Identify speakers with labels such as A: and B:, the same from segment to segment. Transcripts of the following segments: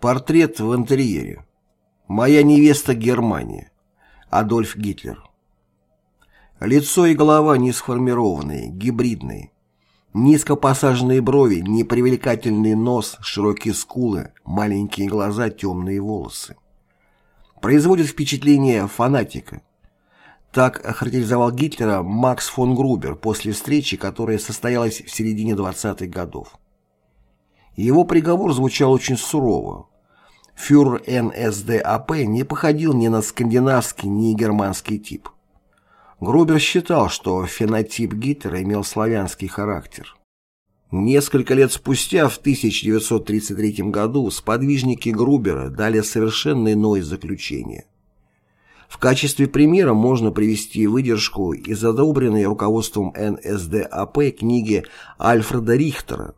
A: Портрет в интерьере. Моя невеста Германия. Адольф Гитлер. Лицо и голова не сформированные, гибридные. Низко посаженные брови, непривлекательный нос, широкие скулы, маленькие глаза, темные волосы. Производит впечатление фанатика. Так охарактеризовал Гитлера Макс фон Грубер после встречи, которая состоялась в середине 20-х годов. Его приговор звучал очень сурово. Фюрер НСДАП не походил ни на скандинавский, ни германский тип. Грубер считал, что фенотип Гитлера имел славянский характер. Несколько лет спустя, в 1933 году, сподвижники Грубера дали совершенно иное заключение. В качестве примера можно привести выдержку из одобренной руководством НСДАП книги Альфреда Рихтера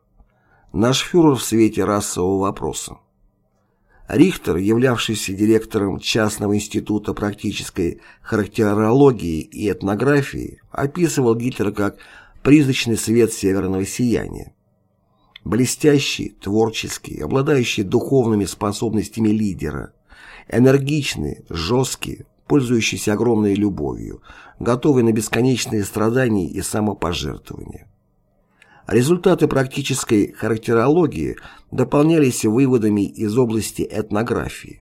A: Наш фюрер в свете расового вопроса. Рихтер, являвшийся директором частного института практической характерологии и этнографии, описывал Гитлера как призрачный свет северного сияния. Блестящий, творческий, обладающий духовными способностями лидера, энергичный, жесткий, пользующийся огромной любовью, готовый на бесконечные страдания и самопожертвования. Результаты практической характерологии дополнялись выводами из области этнографии.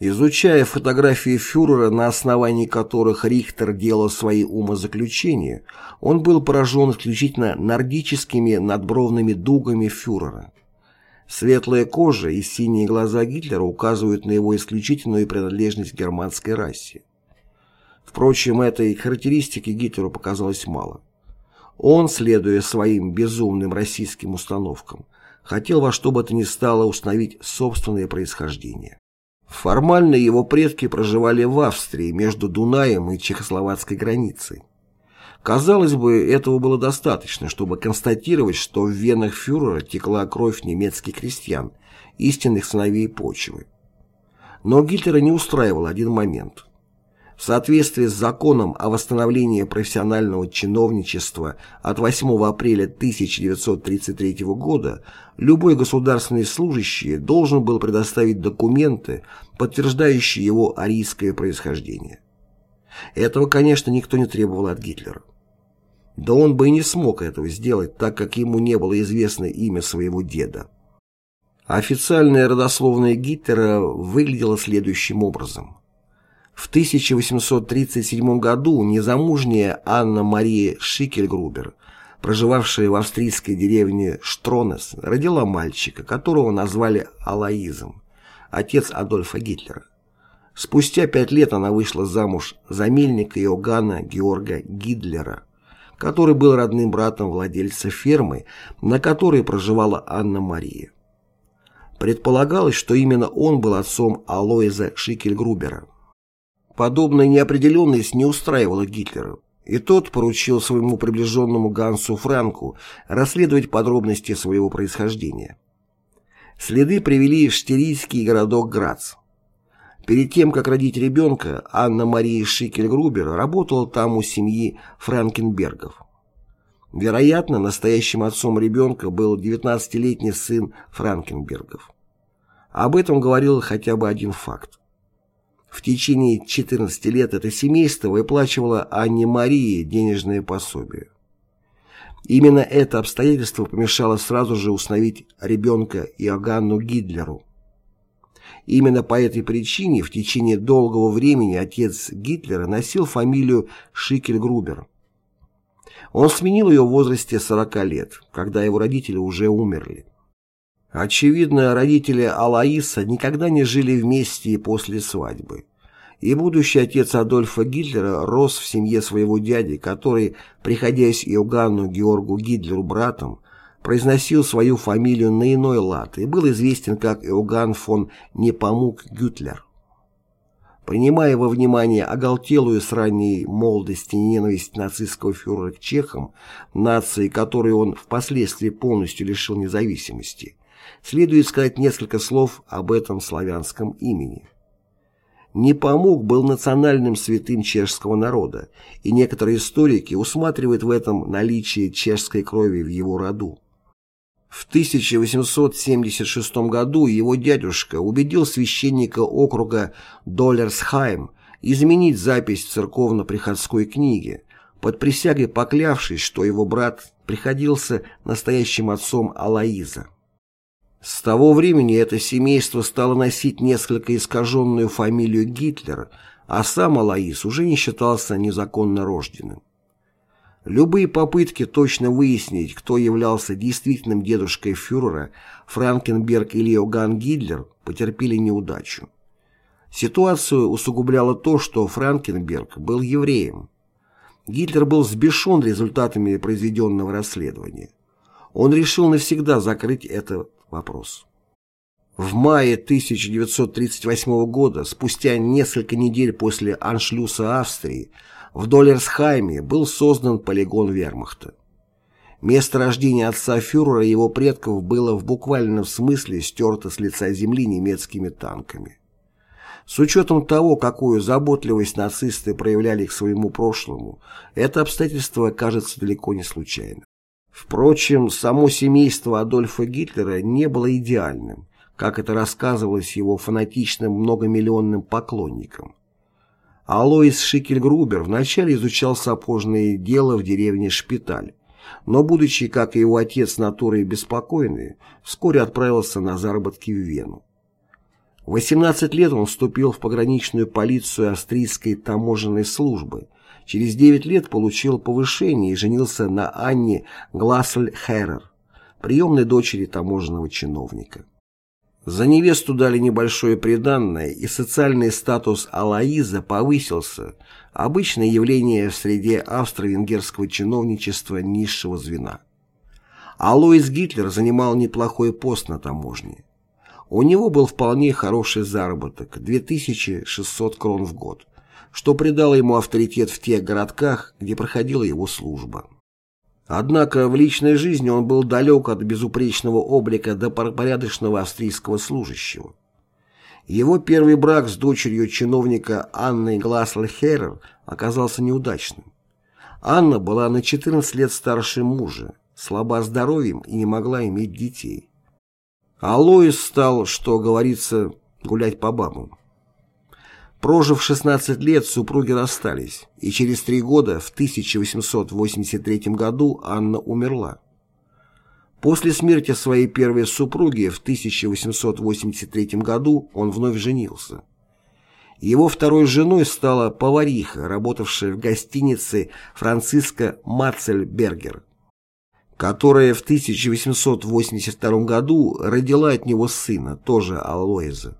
A: Изучая фотографии фюрера, на основании которых Рихтер делал свои умозаключения, он был поражен исключительно нордическими надбровными дугами фюрера. Светлая кожа и синие глаза Гитлера указывают на его исключительную принадлежность к германской расе. Впрочем, этой характеристики Гитлеру показалось мало. Он, следуя своим безумным российским установкам, хотел во что бы то ни стало установить собственное происхождение. Формально его предки проживали в Австрии между Дунаем и чехословацкой границей. Казалось бы, этого было достаточно, чтобы констатировать, что в венах фюрера текла кровь немецких крестьян, истинных сыновей почвы. Но Гитлера не устраивал один момент – в соответствии с законом о восстановлении профессионального чиновничества от 8 апреля 1933 года любой государственный служащий должен был предоставить документы, подтверждающие его арийское происхождение. Этого, конечно, никто не требовал от Гитлера. Да он бы и не смог этого сделать, так как ему не было известно имя своего деда. Официальная родословная Гитлера выглядела следующим образом – в 1837 году незамужняя Анна-Мария Шикельгрубер, проживавшая в австрийской деревне Штронес, родила мальчика, которого назвали Алаизом, отец Адольфа Гитлера. Спустя пять лет она вышла замуж за мельника Иоганна Георга Гидлера, который был родным братом владельца фермы, на которой проживала Анна-Мария. Предполагалось, что именно он был отцом Алоиза Шикельгрубера. Подобная неопределенность не устраивала Гитлера, и тот поручил своему приближенному Гансу Франку расследовать подробности своего происхождения. Следы привели в штирийский городок Грац. Перед тем, как родить ребенка, Анна-Мария Шикель-Грубер работала там у семьи Франкенбергов. Вероятно, настоящим отцом ребенка был 19-летний сын Франкенбергов. Об этом говорил хотя бы один факт. В течение 14 лет это семейство выплачивало Анне Марии денежное пособие. Именно это обстоятельство помешало сразу же установить ребенка Иоганну Гитлеру. Именно по этой причине в течение долгого времени отец Гитлера носил фамилию Шикельгрубер. Он сменил ее в возрасте 40 лет, когда его родители уже умерли. Очевидно, родители Алаиса никогда не жили вместе и после свадьбы. И будущий отец Адольфа Гитлера рос в семье своего дяди, который, приходясь Иоганну Георгу Гитлеру братом, произносил свою фамилию на иной лад и был известен как Иоганн фон Непомук Гютлер. Принимая во внимание оголтелую с ранней молодости ненависть нацистского фюрера к чехам, нации, которой он впоследствии полностью лишил независимости, следует сказать несколько слов об этом славянском имени. Непомук был национальным святым чешского народа, и некоторые историки усматривают в этом наличие чешской крови в его роду. В 1876 году его дядюшка убедил священника округа Доллерсхайм изменить запись в церковно-приходской книге, под присягой поклявшись, что его брат приходился настоящим отцом Алаиза. С того времени это семейство стало носить несколько искаженную фамилию Гитлера, а сам Алаиз уже не считался незаконно рожденным. Любые попытки точно выяснить, кто являлся действительным дедушкой фюрера, Франкенберг или Иоганн Гитлер, потерпели неудачу. Ситуацию усугубляло то, что Франкенберг был евреем. Гитлер был сбешен результатами произведенного расследования. Он решил навсегда закрыть этот вопрос. В мае 1938 года, спустя несколько недель после аншлюса Австрии, в Доллерсхайме был создан полигон вермахта. Место рождения отца фюрера и его предков было в буквальном смысле стерто с лица земли немецкими танками. С учетом того, какую заботливость нацисты проявляли к своему прошлому, это обстоятельство кажется далеко не случайным. Впрочем, само семейство Адольфа Гитлера не было идеальным, как это рассказывалось его фанатичным многомиллионным поклонникам. Алоис Шикельгрубер вначале изучал сапожное дело в деревне Шпиталь, но, будучи, как и его отец, натурой беспокойный, вскоре отправился на заработки в Вену. В 18 лет он вступил в пограничную полицию австрийской таможенной службы, через 9 лет получил повышение и женился на Анне Глассель-Херрер, приемной дочери таможенного чиновника. За невесту дали небольшое приданное, и социальный статус Алаиза повысился, обычное явление в среде австро-венгерского чиновничества низшего звена. Алоис Гитлер занимал неплохой пост на таможне. У него был вполне хороший заработок – 2600 крон в год, что придало ему авторитет в тех городках, где проходила его служба. Однако в личной жизни он был далек от безупречного облика до порядочного австрийского служащего. Его первый брак с дочерью чиновника Анной Гласлер оказался неудачным. Анна была на 14 лет старше мужа, слаба здоровьем и не могла иметь детей. А Лоис стал, что говорится, гулять по бабам. Прожив 16 лет, супруги расстались, и через три года, в 1883 году, Анна умерла. После смерти своей первой супруги в 1883 году он вновь женился. Его второй женой стала повариха, работавшая в гостинице Франциска Мацельбергер, которая в 1882 году родила от него сына, тоже Алоиза.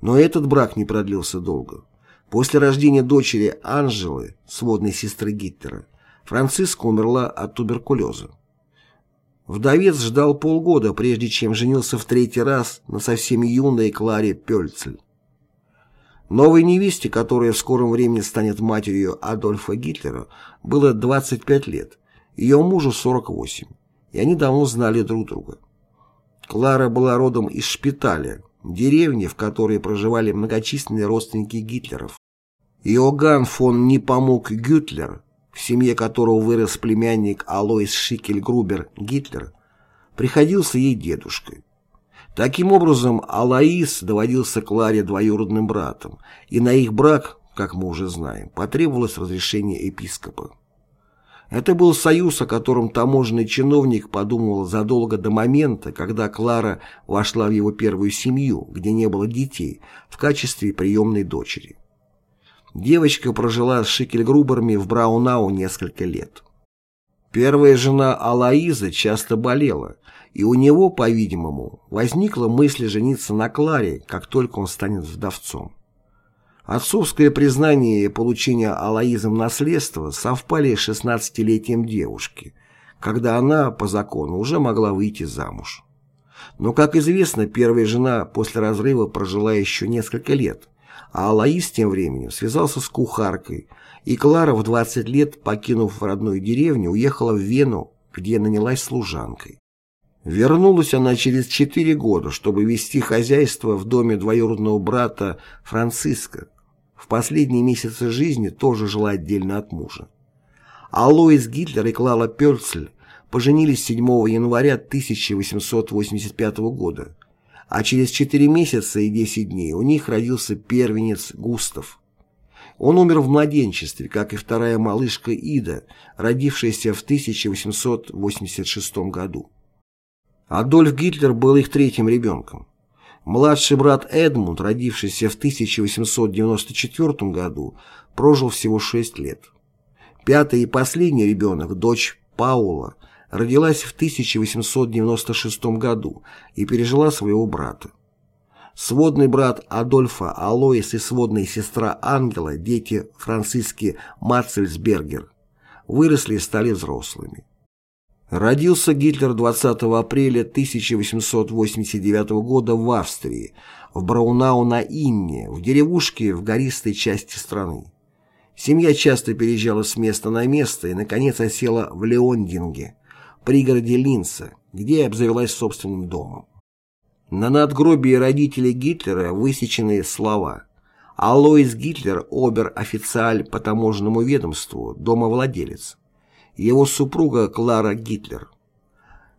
A: Но этот брак не продлился долго. После рождения дочери Анжелы, сводной сестры Гитлера, Франциска умерла от туберкулеза. Вдовец ждал полгода, прежде чем женился в третий раз на совсем юной Кларе Пельцель. Новой невесте, которая в скором времени станет матерью Адольфа Гитлера, было 25 лет, ее мужу 48, и они давно знали друг друга. Клара была родом из Шпиталя, деревни, в которой проживали многочисленные родственники Гитлеров. Иоганн фон Непомук Гютлер, в семье которого вырос племянник Алоис Шикель-Грубер Гитлер, приходился ей дедушкой. Таким образом, Алаис доводился Кларе двоюродным братом, и на их брак, как мы уже знаем, потребовалось разрешение епископа. Это был союз, о котором таможенный чиновник подумал задолго до момента, когда Клара вошла в его первую семью, где не было детей, в качестве приемной дочери. Девочка прожила с Шикельгруберами в Браунау несколько лет. Первая жена Алаиза часто болела, и у него, по-видимому, возникла мысль жениться на Кларе, как только он станет вдовцом. Отцовское признание и получение Алаизом наследства совпали с 16-летием девушки, когда она, по закону, уже могла выйти замуж. Но, как известно, первая жена после разрыва прожила еще несколько лет, а Алаиз тем временем связался с кухаркой, и Клара в 20 лет, покинув родную деревню, уехала в Вену, где нанялась служанкой. Вернулась она через четыре года, чтобы вести хозяйство в доме двоюродного брата Франциска, в последние месяцы жизни тоже жила отдельно от мужа. А Лоис Гитлер и Клала Пёрцель поженились 7 января 1885 года, а через 4 месяца и 10 дней у них родился первенец Густав. Он умер в младенчестве, как и вторая малышка Ида, родившаяся в 1886 году. Адольф Гитлер был их третьим ребенком. Младший брат Эдмунд, родившийся в 1894 году, прожил всего 6 лет. Пятый и последний ребенок, дочь Паула, родилась в 1896 году и пережила своего брата. Сводный брат Адольфа Алоис и сводная сестра Ангела, дети Франциски Мацельсбергер, выросли и стали взрослыми. Родился Гитлер 20 апреля 1889 года в Австрии, в Браунау на Инне, в деревушке в гористой части страны. Семья часто переезжала с места на место и, наконец, осела в Леондинге, пригороде Линца, где обзавелась собственным домом. На надгробии родителей Гитлера высечены слова «Алоис Гитлер, обер-официаль по таможенному ведомству, домовладелец» его супруга Клара Гитлер.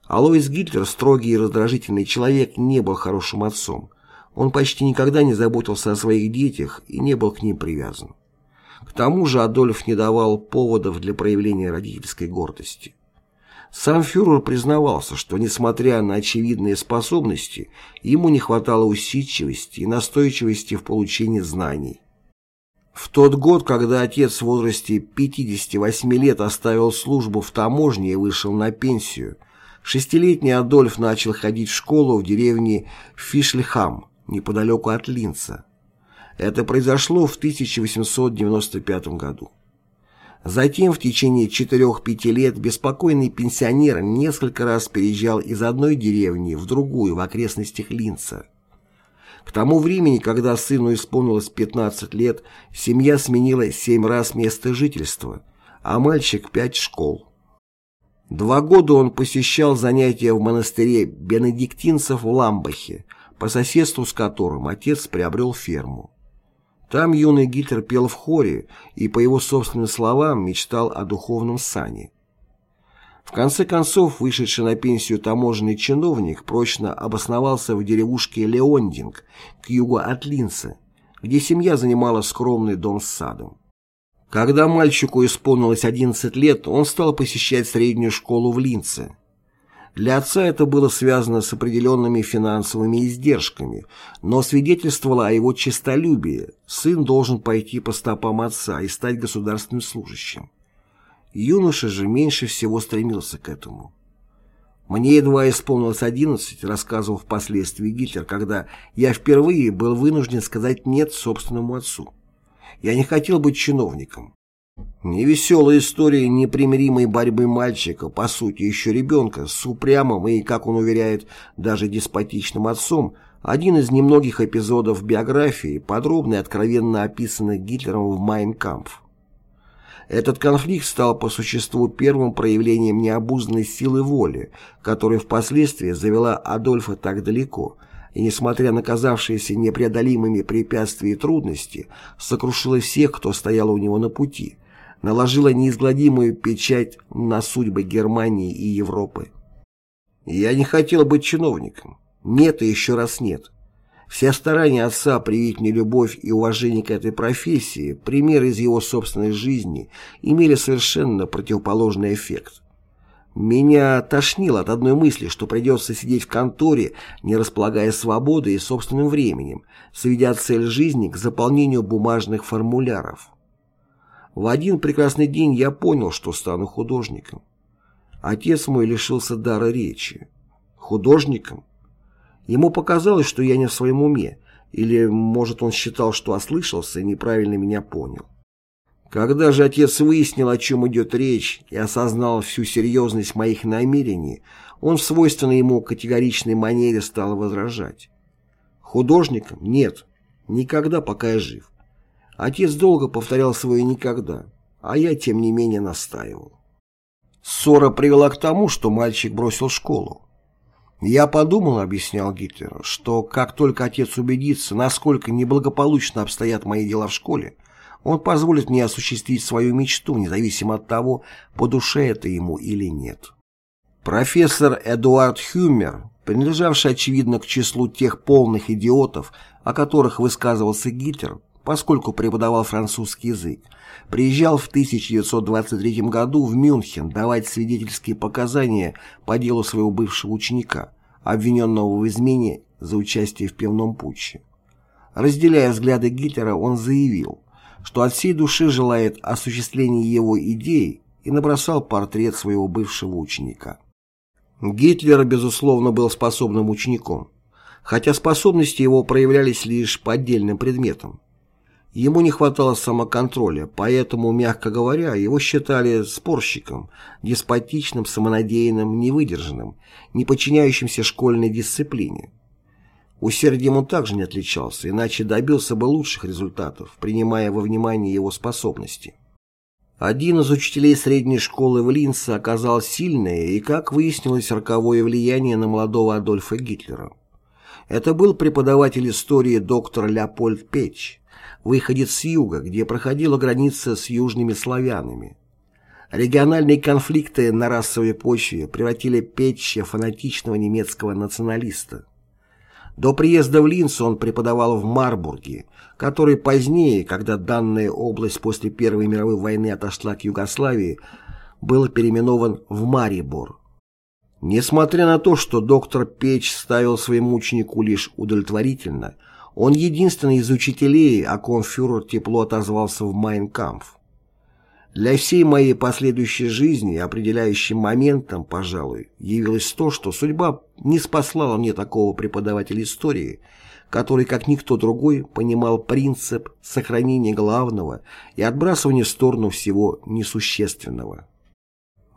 A: Алоис Гитлер, строгий и раздражительный человек, не был хорошим отцом. Он почти никогда не заботился о своих детях и не был к ним привязан. К тому же Адольф не давал поводов для проявления родительской гордости. Сам фюрер признавался, что, несмотря на очевидные способности, ему не хватало усидчивости и настойчивости в получении знаний. В тот год, когда отец в возрасте 58 лет оставил службу в таможне и вышел на пенсию, шестилетний Адольф начал ходить в школу в деревне Фишлихам, неподалеку от Линца. Это произошло в 1895 году. Затем в течение 4-5 лет беспокойный пенсионер несколько раз переезжал из одной деревни в другую в окрестностях Линца. К тому времени, когда сыну исполнилось 15 лет, семья сменила 7 раз место жительства, а мальчик – 5 школ. Два года он посещал занятия в монастыре бенедиктинцев в Ламбахе, по соседству с которым отец приобрел ферму. Там юный Гитлер пел в хоре и, по его собственным словам, мечтал о духовном сане. В конце концов, вышедший на пенсию таможенный чиновник прочно обосновался в деревушке Леондинг к югу от Линца, где семья занимала скромный дом с садом. Когда мальчику исполнилось 11 лет, он стал посещать среднюю школу в Линце. Для отца это было связано с определенными финансовыми издержками, но свидетельствовало о его честолюбии. Сын должен пойти по стопам отца и стать государственным служащим. Юноша же меньше всего стремился к этому. Мне едва исполнилось 11, рассказывал впоследствии Гитлер, когда я впервые был вынужден сказать «нет» собственному отцу. Я не хотел быть чиновником. Невеселая история непримиримой борьбы мальчика, по сути еще ребенка, с упрямым и, как он уверяет, даже деспотичным отцом, один из немногих эпизодов биографии, подробно и откровенно описанных Гитлером в «Майн Кампф». Этот конфликт стал по существу первым проявлением необузданной силы воли, которая впоследствии завела Адольфа так далеко, и, несмотря на казавшиеся непреодолимыми препятствия и трудности, сокрушила всех, кто стоял у него на пути, наложила неизгладимую печать на судьбы Германии и Европы. Я не хотел быть чиновником. Нет и еще раз нет. Все старания отца привить мне любовь и уважение к этой профессии, пример из его собственной жизни, имели совершенно противоположный эффект. Меня тошнило от одной мысли, что придется сидеть в конторе, не располагая свободой и собственным временем, сведя цель жизни к заполнению бумажных формуляров. В один прекрасный день я понял, что стану художником. Отец мой лишился дара речи. Художником? Ему показалось, что я не в своем уме, или, может, он считал, что ослышался и неправильно меня понял. Когда же отец выяснил, о чем идет речь, и осознал всю серьезность моих намерений, он в свойственной ему категоричной манере стал возражать. Художником? Нет. Никогда, пока я жив. Отец долго повторял свое «никогда», а я, тем не менее, настаивал. Ссора привела к тому, что мальчик бросил школу. «Я подумал, — объяснял Гитлер, — что как только отец убедится, насколько неблагополучно обстоят мои дела в школе, он позволит мне осуществить свою мечту, независимо от того, по душе это ему или нет». Профессор Эдуард Хюмер, принадлежавший, очевидно, к числу тех полных идиотов, о которых высказывался Гитлер, поскольку преподавал французский язык, приезжал в 1923 году в Мюнхен давать свидетельские показания по делу своего бывшего ученика, обвиненного в измене за участие в пивном путче. Разделяя взгляды Гитлера, он заявил, что от всей души желает осуществления его идей и набросал портрет своего бывшего ученика. Гитлер, безусловно, был способным учеником, хотя способности его проявлялись лишь по отдельным предметам. Ему не хватало самоконтроля, поэтому, мягко говоря, его считали спорщиком, деспотичным, самонадеянным, невыдержанным, не подчиняющимся школьной дисциплине. Усердием он также не отличался, иначе добился бы лучших результатов, принимая во внимание его способности. Один из учителей средней школы в Линце оказал сильное и, как выяснилось, роковое влияние на молодого Адольфа Гитлера. Это был преподаватель истории доктор Леопольд Печ, выходец с юга, где проходила граница с южными славянами. Региональные конфликты на расовой почве превратили Петча фанатичного немецкого националиста. До приезда в Линц он преподавал в Марбурге, который позднее, когда данная область после Первой мировой войны отошла к Югославии, был переименован в Марибор. Несмотря на то, что доктор Печ ставил своему ученику лишь удовлетворительно – он единственный из учителей, о ком фюрер тепло отозвался в Майнкамф. Для всей моей последующей жизни определяющим моментом, пожалуй, явилось то, что судьба не спаслала мне такого преподавателя истории, который, как никто другой, понимал принцип сохранения главного и отбрасывания в сторону всего несущественного.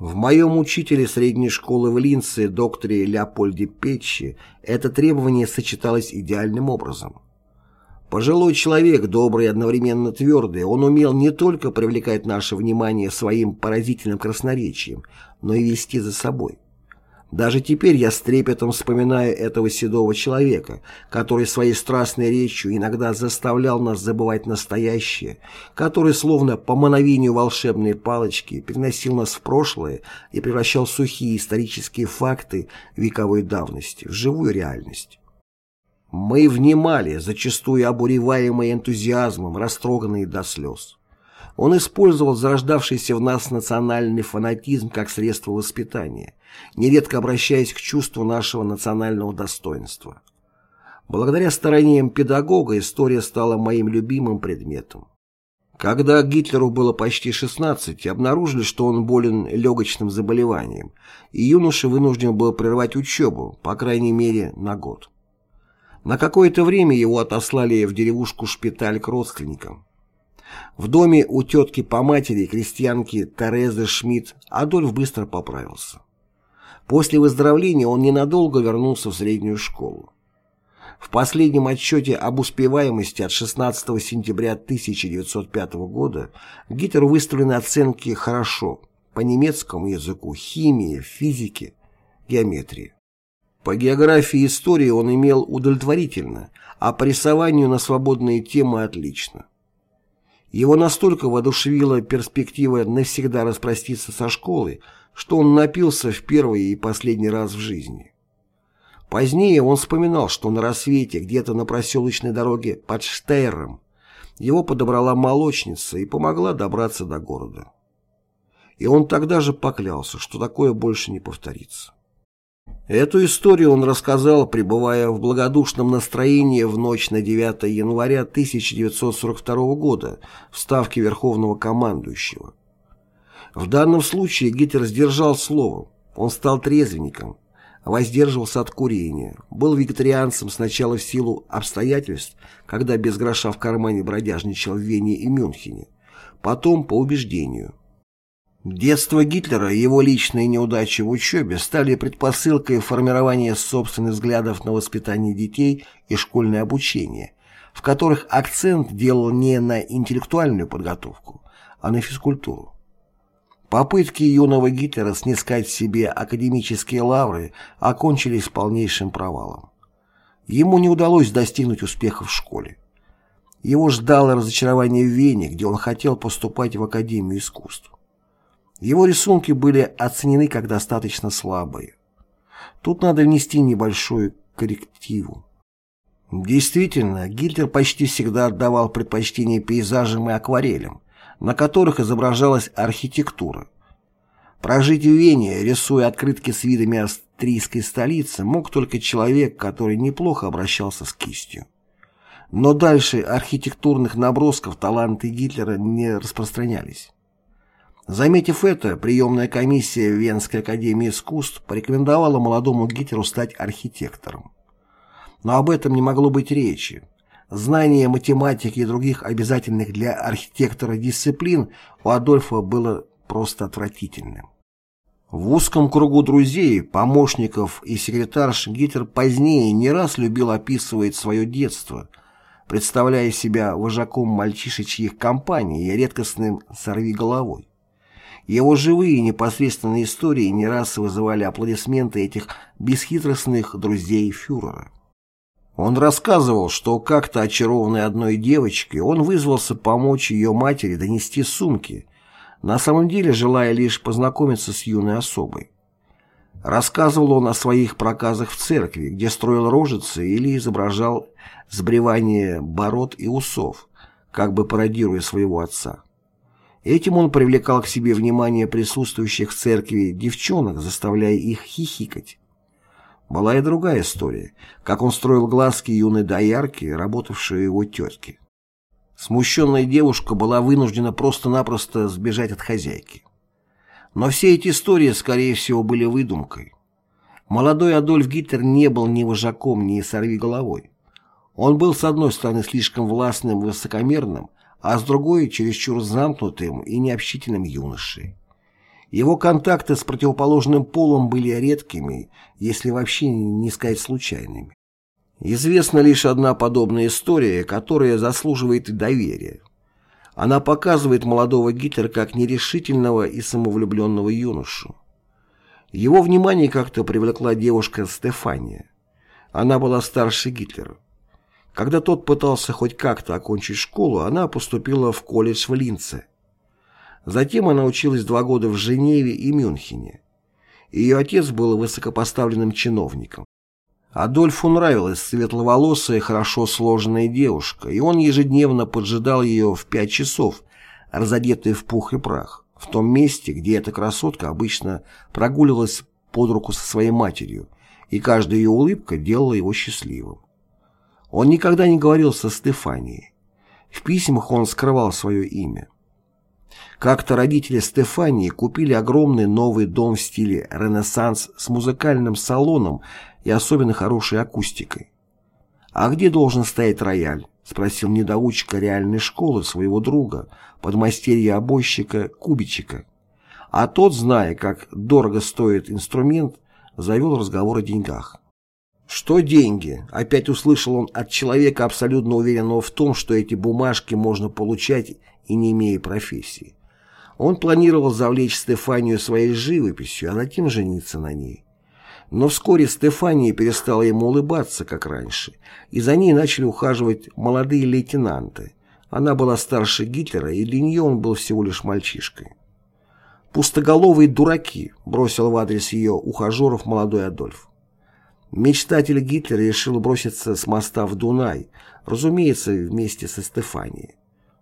A: В моем учителе средней школы в Линце, докторе Леопольде Петчи, это требование сочеталось идеальным образом. Пожилой человек, добрый и одновременно твердый, он умел не только привлекать наше внимание своим поразительным красноречием, но и вести за собой. Даже теперь я с трепетом вспоминаю этого седого человека, который своей страстной речью иногда заставлял нас забывать настоящее, который словно по мановению волшебной палочки переносил нас в прошлое и превращал сухие исторические факты вековой давности в живую реальность. Мы внимали, зачастую обуреваемые энтузиазмом, растроганные до слез. Он использовал зарождавшийся в нас национальный фанатизм как средство воспитания, нередко обращаясь к чувству нашего национального достоинства. Благодаря стараниям педагога история стала моим любимым предметом. Когда Гитлеру было почти 16, обнаружили, что он болен легочным заболеванием, и юноша вынужден был прервать учебу, по крайней мере, на год. На какое-то время его отослали в деревушку-шпиталь к родственникам. В доме у тетки по матери, крестьянки Терезы Шмидт, Адольф быстро поправился. После выздоровления он ненадолго вернулся в среднюю школу. В последнем отчете об успеваемости от 16 сентября 1905 года Гитлеру выставлены оценки «хорошо» по немецкому языку, химии, физике, геометрии. По географии и истории он имел удовлетворительно, а по рисованию на свободные темы отлично. Его настолько воодушевила перспектива навсегда распроститься со школой, что он напился в первый и последний раз в жизни. Позднее он вспоминал, что на рассвете где-то на проселочной дороге под Штейром его подобрала молочница и помогла добраться до города. И он тогда же поклялся, что такое больше не повторится. Эту историю он рассказал, пребывая в благодушном настроении в ночь на 9 января 1942 года в Ставке Верховного Командующего. В данном случае Гитлер сдержал слово, он стал трезвенником, воздерживался от курения, был вегетарианцем сначала в силу обстоятельств, когда без гроша в кармане бродяжничал в Вене и Мюнхене, потом по убеждению – Детство Гитлера и его личные неудачи в учебе стали предпосылкой формирования собственных взглядов на воспитание детей и школьное обучение, в которых акцент делал не на интеллектуальную подготовку, а на физкультуру. Попытки юного Гитлера снискать себе академические лавры окончились полнейшим провалом. Ему не удалось достигнуть успеха в школе. Его ждало разочарование в Вене, где он хотел поступать в Академию искусств. Его рисунки были оценены как достаточно слабые. Тут надо внести небольшую коррективу. Действительно, Гитлер почти всегда отдавал предпочтение пейзажам и акварелям, на которых изображалась архитектура. Прожить в Вене, рисуя открытки с видами австрийской столицы, мог только человек, который неплохо обращался с кистью. Но дальше архитектурных набросков таланты Гитлера не распространялись. Заметив это, приемная комиссия Венской академии искусств порекомендовала молодому Гитлеру стать архитектором. Но об этом не могло быть речи. Знание математики и других обязательных для архитектора дисциплин у Адольфа было просто отвратительным. В узком кругу друзей, помощников и секретарш Гитлер позднее не раз любил описывать свое детство, представляя себя вожаком мальчишечьих компаний и редкостным сорвиголовой. Его живые и непосредственные истории не раз вызывали аплодисменты этих бесхитростных друзей фюрера. Он рассказывал, что как-то очарованный одной девочкой, он вызвался помочь ее матери донести сумки, на самом деле желая лишь познакомиться с юной особой. Рассказывал он о своих проказах в церкви, где строил рожицы или изображал сбривание бород и усов, как бы пародируя своего отца. Этим он привлекал к себе внимание присутствующих в церкви девчонок, заставляя их хихикать. Была и другая история, как он строил глазки юной доярки, работавшей его тетки. Смущенная девушка была вынуждена просто-напросто сбежать от хозяйки. Но все эти истории, скорее всего, были выдумкой. Молодой Адольф Гитлер не был ни вожаком, ни сорвиголовой. Он был, с одной стороны, слишком властным и высокомерным, а с другой – чересчур замкнутым и необщительным юношей. Его контакты с противоположным полом были редкими, если вообще не сказать случайными. Известна лишь одна подобная история, которая заслуживает доверия. Она показывает молодого Гитлера как нерешительного и самовлюбленного юношу. Его внимание как-то привлекла девушка Стефания. Она была старше Гитлера. Когда тот пытался хоть как-то окончить школу, она поступила в колледж в Линце. Затем она училась два года в Женеве и Мюнхене. Ее отец был высокопоставленным чиновником. Адольфу нравилась светловолосая, хорошо сложенная девушка, и он ежедневно поджидал ее в пять часов, разодетая в пух и прах, в том месте, где эта красотка обычно прогуливалась под руку со своей матерью, и каждая ее улыбка делала его счастливым. Он никогда не говорил со Стефанией. В письмах он скрывал свое имя. Как-то родители Стефании купили огромный новый дом в стиле «Ренессанс» с музыкальным салоном и особенно хорошей акустикой. «А где должен стоять рояль?» — спросил недоучка реальной школы своего друга, подмастерья обойщика Кубичика. А тот, зная, как дорого стоит инструмент, завел разговор о деньгах. «Что деньги?» — опять услышал он от человека, абсолютно уверенного в том, что эти бумажки можно получать и не имея профессии. Он планировал завлечь Стефанию своей живописью, а затем жениться на ней. Но вскоре Стефания перестала ему улыбаться, как раньше, и за ней начали ухаживать молодые лейтенанты. Она была старше Гитлера, и для нее он был всего лишь мальчишкой. «Пустоголовые дураки», — бросил в адрес ее ухажеров молодой Адольф. Мечтатель Гитлер решил броситься с моста в Дунай, разумеется, вместе со Стефанией.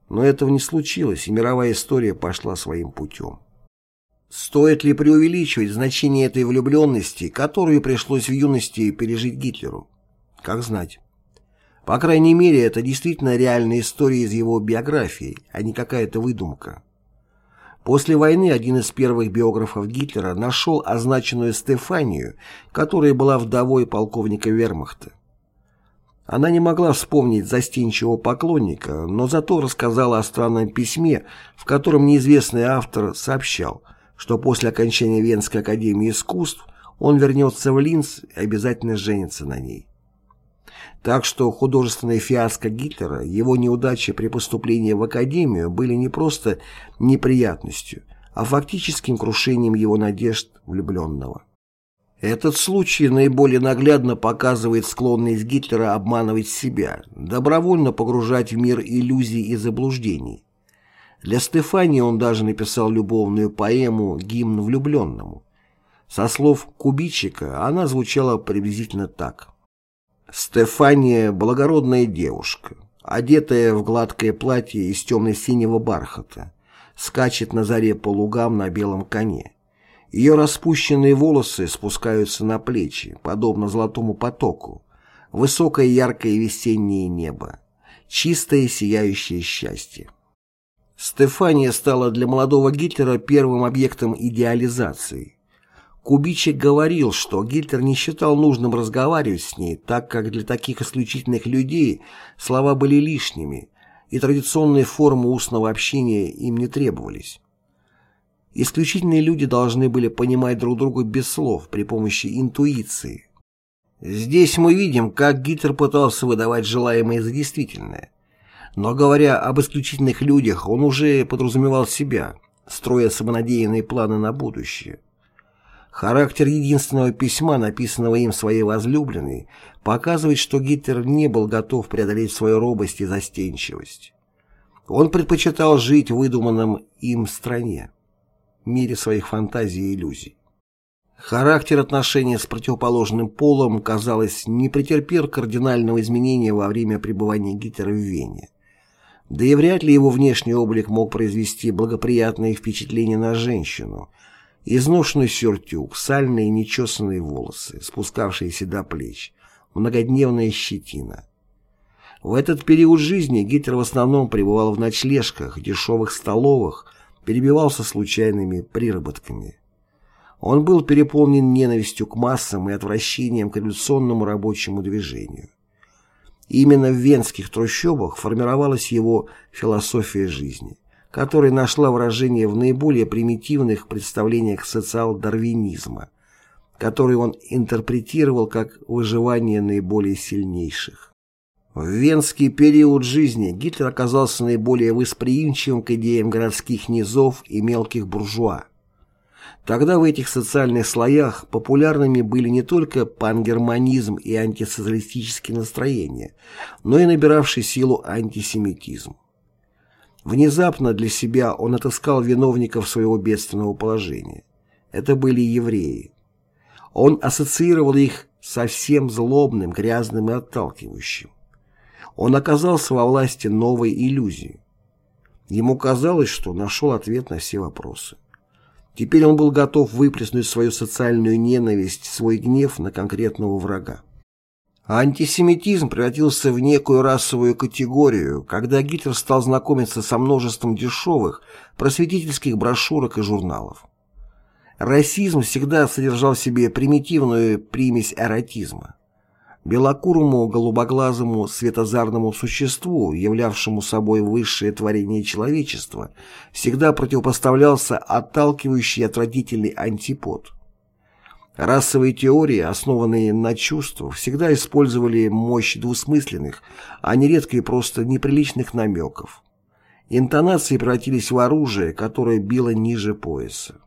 A: Но этого не случилось, и мировая история пошла своим путем. Стоит ли преувеличивать значение этой влюбленности, которую пришлось в юности пережить Гитлеру? Как знать. По крайней мере, это действительно реальная история из его биографии, а не какая-то выдумка. После войны один из первых биографов Гитлера нашел означенную Стефанию, которая была вдовой полковника Вермахта. Она не могла вспомнить застенчивого поклонника, но зато рассказала о странном письме, в котором неизвестный автор сообщал, что после окончания Венской академии искусств он вернется в Линц и обязательно женится на ней. Так что художественная фиаско Гитлера, его неудачи при поступлении в академию были не просто неприятностью, а фактическим крушением его надежд влюбленного. Этот случай наиболее наглядно показывает склонность Гитлера обманывать себя, добровольно погружать в мир иллюзий и заблуждений. Для Стефании он даже написал любовную поэму «Гимн влюбленному». Со слов Кубичика она звучала приблизительно так. «Стефания – благородная девушка, одетая в гладкое платье из темно-синего бархата, скачет на заре по лугам на белом коне. Ее распущенные волосы спускаются на плечи, подобно золотому потоку, высокое яркое весеннее небо, чистое сияющее счастье. Стефания стала для молодого Гитлера первым объектом идеализации. Кубичек говорил, что Гитлер не считал нужным разговаривать с ней, так как для таких исключительных людей слова были лишними, и традиционные формы устного общения им не требовались. Исключительные люди должны были понимать друг друга без слов, при помощи интуиции. Здесь мы видим, как Гитлер пытался выдавать желаемое за действительное. Но говоря об исключительных людях, он уже подразумевал себя, строя самонадеянные планы на будущее. Характер единственного письма, написанного им своей возлюбленной, показывает, что Гитлер не был готов преодолеть свою робость и застенчивость. Он предпочитал жить в выдуманном им стране мире своих фантазий и иллюзий. Характер отношений с противоположным полом, казалось, не претерпел кардинального изменения во время пребывания Гитлера в Вене. Да и вряд ли его внешний облик мог произвести благоприятное впечатление на женщину. Изношенный сюртюк, сальные нечесанные волосы, спускавшиеся до плеч, многодневная щетина. В этот период жизни Гитлер в основном пребывал в ночлежках, дешевых столовых, перебивался случайными приработками. Он был переполнен ненавистью к массам и отвращением к революционному рабочему движению. Именно в венских трущобах формировалась его философия жизни, которая нашла выражение в наиболее примитивных представлениях социал-дарвинизма, который он интерпретировал как выживание наиболее сильнейших. В венский период жизни Гитлер оказался наиболее восприимчивым к идеям городских низов и мелких буржуа. Тогда в этих социальных слоях популярными были не только пангерманизм и антисоциалистические настроения, но и набиравший силу антисемитизм. Внезапно для себя он отыскал виновников своего бедственного положения. Это были евреи. Он ассоциировал их со всем злобным, грязным и отталкивающим он оказался во власти новой иллюзии. Ему казалось, что нашел ответ на все вопросы. Теперь он был готов выплеснуть свою социальную ненависть, свой гнев на конкретного врага. Антисемитизм превратился в некую расовую категорию, когда Гитлер стал знакомиться со множеством дешевых просветительских брошюрок и журналов. Расизм всегда содержал в себе примитивную примесь эротизма белокурому голубоглазому светозарному существу, являвшему собой высшее творение человечества, всегда противопоставлялся отталкивающий отвратительный антипод. Расовые теории, основанные на чувствах, всегда использовали мощь двусмысленных, а нередко и просто неприличных намеков. Интонации превратились в оружие, которое било ниже пояса.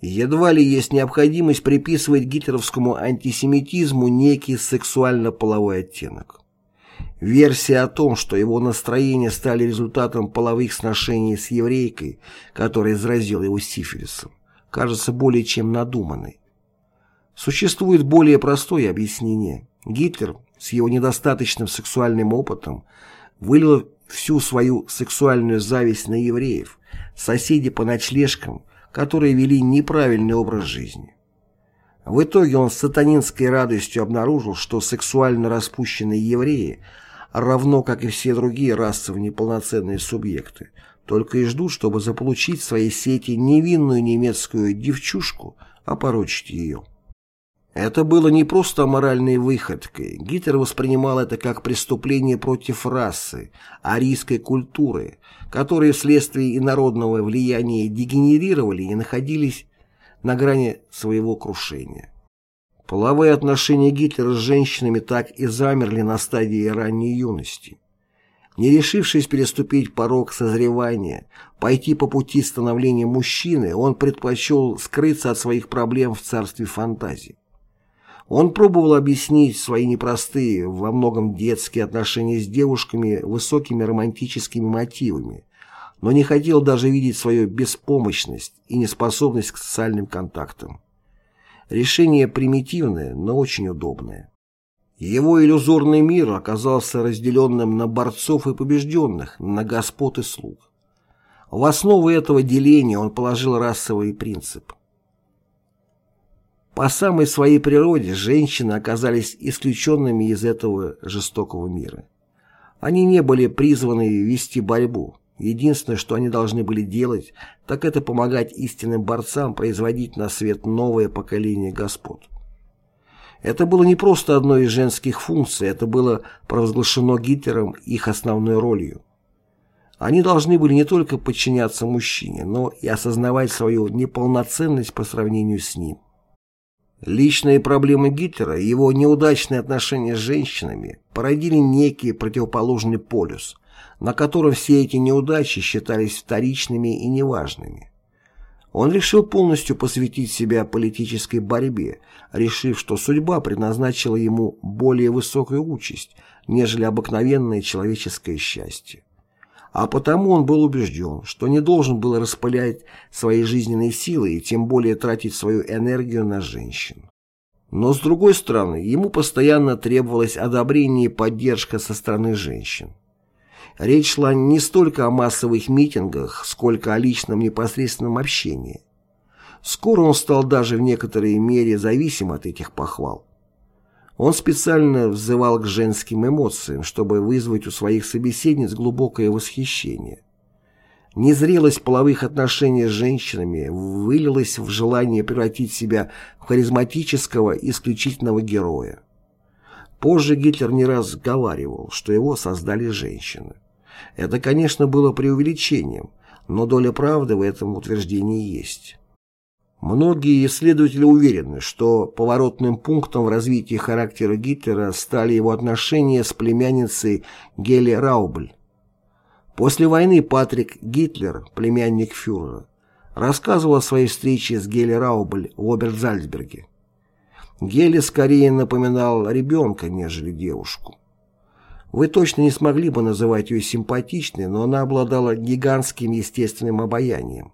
A: Едва ли есть необходимость приписывать гитлеровскому антисемитизму некий сексуально-половой оттенок. Версия о том, что его настроения стали результатом половых сношений с еврейкой, которая заразила его сифилисом, кажется более чем надуманной. Существует более простое объяснение. Гитлер с его недостаточным сексуальным опытом вылил всю свою сексуальную зависть на евреев, соседей по ночлежкам, которые вели неправильный образ жизни. В итоге он с сатанинской радостью обнаружил, что сексуально распущенные евреи, равно как и все другие расово неполноценные субъекты, только и ждут, чтобы заполучить в своей сети невинную немецкую девчушку, опорочить ее. Это было не просто моральной выходкой. Гитлер воспринимал это как преступление против расы, арийской культуры, которые вследствие инородного влияния дегенерировали и находились на грани своего крушения. Половые отношения Гитлера с женщинами так и замерли на стадии ранней юности. Не решившись переступить порог созревания, пойти по пути становления мужчины, он предпочел скрыться от своих проблем в царстве фантазии. Он пробовал объяснить свои непростые, во многом детские отношения с девушками высокими романтическими мотивами, но не хотел даже видеть свою беспомощность и неспособность к социальным контактам. Решение примитивное, но очень удобное. Его иллюзорный мир оказался разделенным на борцов и побежденных, на господ и слуг. В основу этого деления он положил расовый принцип. По самой своей природе женщины оказались исключенными из этого жестокого мира. Они не были призваны вести борьбу. Единственное, что они должны были делать, так это помогать истинным борцам производить на свет новое поколение господ. Это было не просто одной из женских функций, это было провозглашено Гитлером их основной ролью. Они должны были не только подчиняться мужчине, но и осознавать свою неполноценность по сравнению с ним. Личные проблемы Гитлера и его неудачные отношения с женщинами породили некий противоположный полюс, на котором все эти неудачи считались вторичными и неважными. Он решил полностью посвятить себя политической борьбе, решив, что судьба предназначила ему более высокую участь, нежели обыкновенное человеческое счастье. А потому он был убежден, что не должен был распылять свои жизненные силы и тем более тратить свою энергию на женщин. Но с другой стороны, ему постоянно требовалось одобрение и поддержка со стороны женщин. Речь шла не столько о массовых митингах, сколько о личном непосредственном общении. Скоро он стал даже в некоторой мере зависим от этих похвал. Он специально взывал к женским эмоциям, чтобы вызвать у своих собеседниц глубокое восхищение. Незрелость половых отношений с женщинами вылилась в желание превратить себя в харизматического исключительного героя. Позже Гитлер не раз говаривал, что его создали женщины. Это, конечно, было преувеличением, но доля правды в этом утверждении есть. Многие исследователи уверены, что поворотным пунктом в развитии характера Гитлера стали его отношения с племянницей Гели Раубль. После войны Патрик Гитлер, племянник фюрера, рассказывал о своей встрече с Гели Раубль в Оберзальцберге. Гели скорее напоминал ребенка, нежели девушку. Вы точно не смогли бы называть ее симпатичной, но она обладала гигантским естественным обаянием.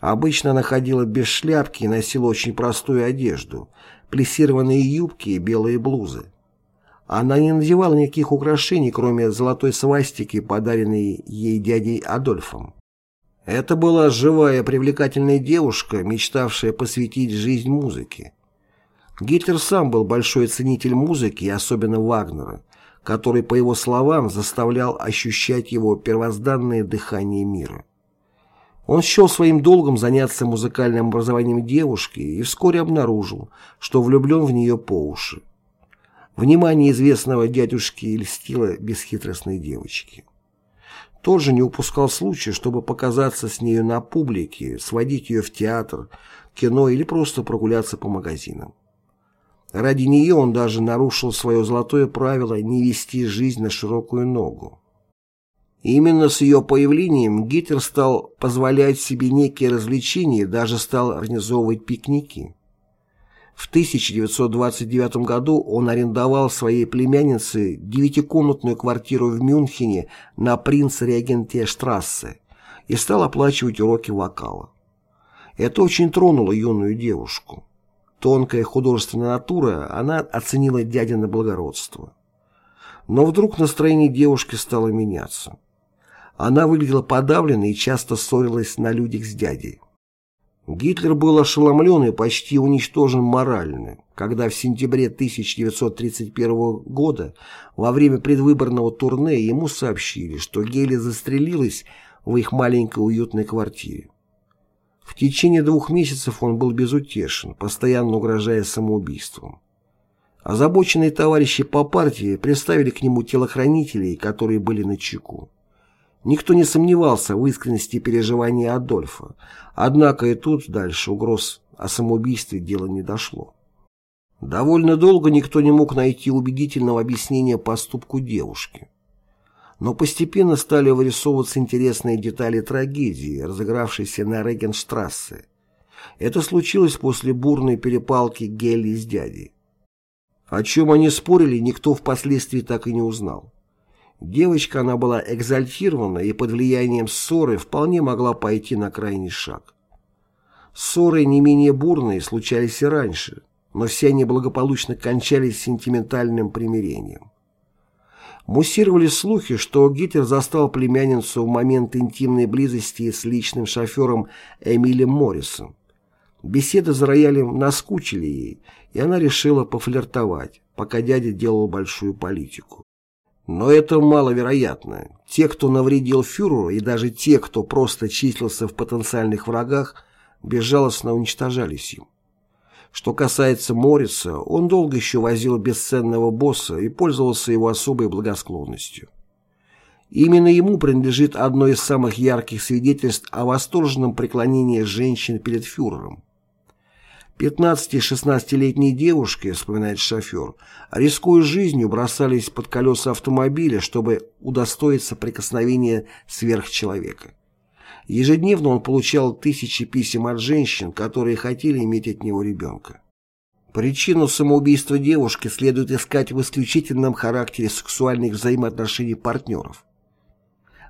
A: Обычно она ходила без шляпки и носила очень простую одежду, плессированные юбки и белые блузы. Она не надевала никаких украшений, кроме золотой свастики, подаренной ей дядей Адольфом. Это была живая, привлекательная девушка, мечтавшая посвятить жизнь музыке. Гитлер сам был большой ценитель музыки, и особенно Вагнера, который, по его словам, заставлял ощущать его первозданное дыхание мира. Он счел своим долгом заняться музыкальным образованием девушки и вскоре обнаружил, что влюблен в нее по уши. Внимание известного дядюшки льстило бесхитростной девочке. Тот же не упускал случая, чтобы показаться с нею на публике, сводить ее в театр, кино или просто прогуляться по магазинам. Ради нее он даже нарушил свое золотое правило не вести жизнь на широкую ногу. Именно с ее появлением Гитлер стал позволять себе некие развлечения и даже стал организовывать пикники. В 1929 году он арендовал своей племяннице девятикомнатную квартиру в Мюнхене на Принц-Регенте-штрассе и стал оплачивать уроки вокала. Это очень тронуло юную девушку. Тонкая художественная натура, она оценила дядино благородство. Но вдруг настроение девушки стало меняться. Она выглядела подавленной и часто ссорилась на людях с дядей. Гитлер был ошеломлен и почти уничтожен морально, когда в сентябре 1931 года во время предвыборного турне ему сообщили, что Гели застрелилась в их маленькой уютной квартире. В течение двух месяцев он был безутешен, постоянно угрожая самоубийством. Озабоченные товарищи по партии представили к нему телохранителей, которые были на чеку. Никто не сомневался в искренности переживаний Адольфа, однако и тут дальше угроз о самоубийстве дело не дошло. Довольно долго никто не мог найти убедительного объяснения поступку девушки. Но постепенно стали вырисовываться интересные детали трагедии, разыгравшейся на Регенштрассе. Это случилось после бурной перепалки Гелли с дядей. О чем они спорили, никто впоследствии так и не узнал. Девочка она была экзальтирована и под влиянием ссоры вполне могла пойти на крайний шаг. Ссоры не менее бурные случались и раньше, но все они благополучно кончались сентиментальным примирением. Муссировали слухи, что Гитлер застал племянницу в момент интимной близости с личным шофером Эмилем Моррисом. Беседы за роялем наскучили ей, и она решила пофлиртовать, пока дядя делал большую политику. Но это маловероятно. Те, кто навредил фюреру, и даже те, кто просто числился в потенциальных врагах, безжалостно уничтожались им. Что касается Морриса, он долго еще возил бесценного босса и пользовался его особой благосклонностью. Именно ему принадлежит одно из самых ярких свидетельств о восторженном преклонении женщин перед фюрером. 15-16-летние девушки, вспоминает шофер, рискуя жизнью, бросались под колеса автомобиля, чтобы удостоиться прикосновения сверхчеловека. Ежедневно он получал тысячи писем от женщин, которые хотели иметь от него ребенка. Причину самоубийства девушки следует искать в исключительном характере сексуальных взаимоотношений партнеров.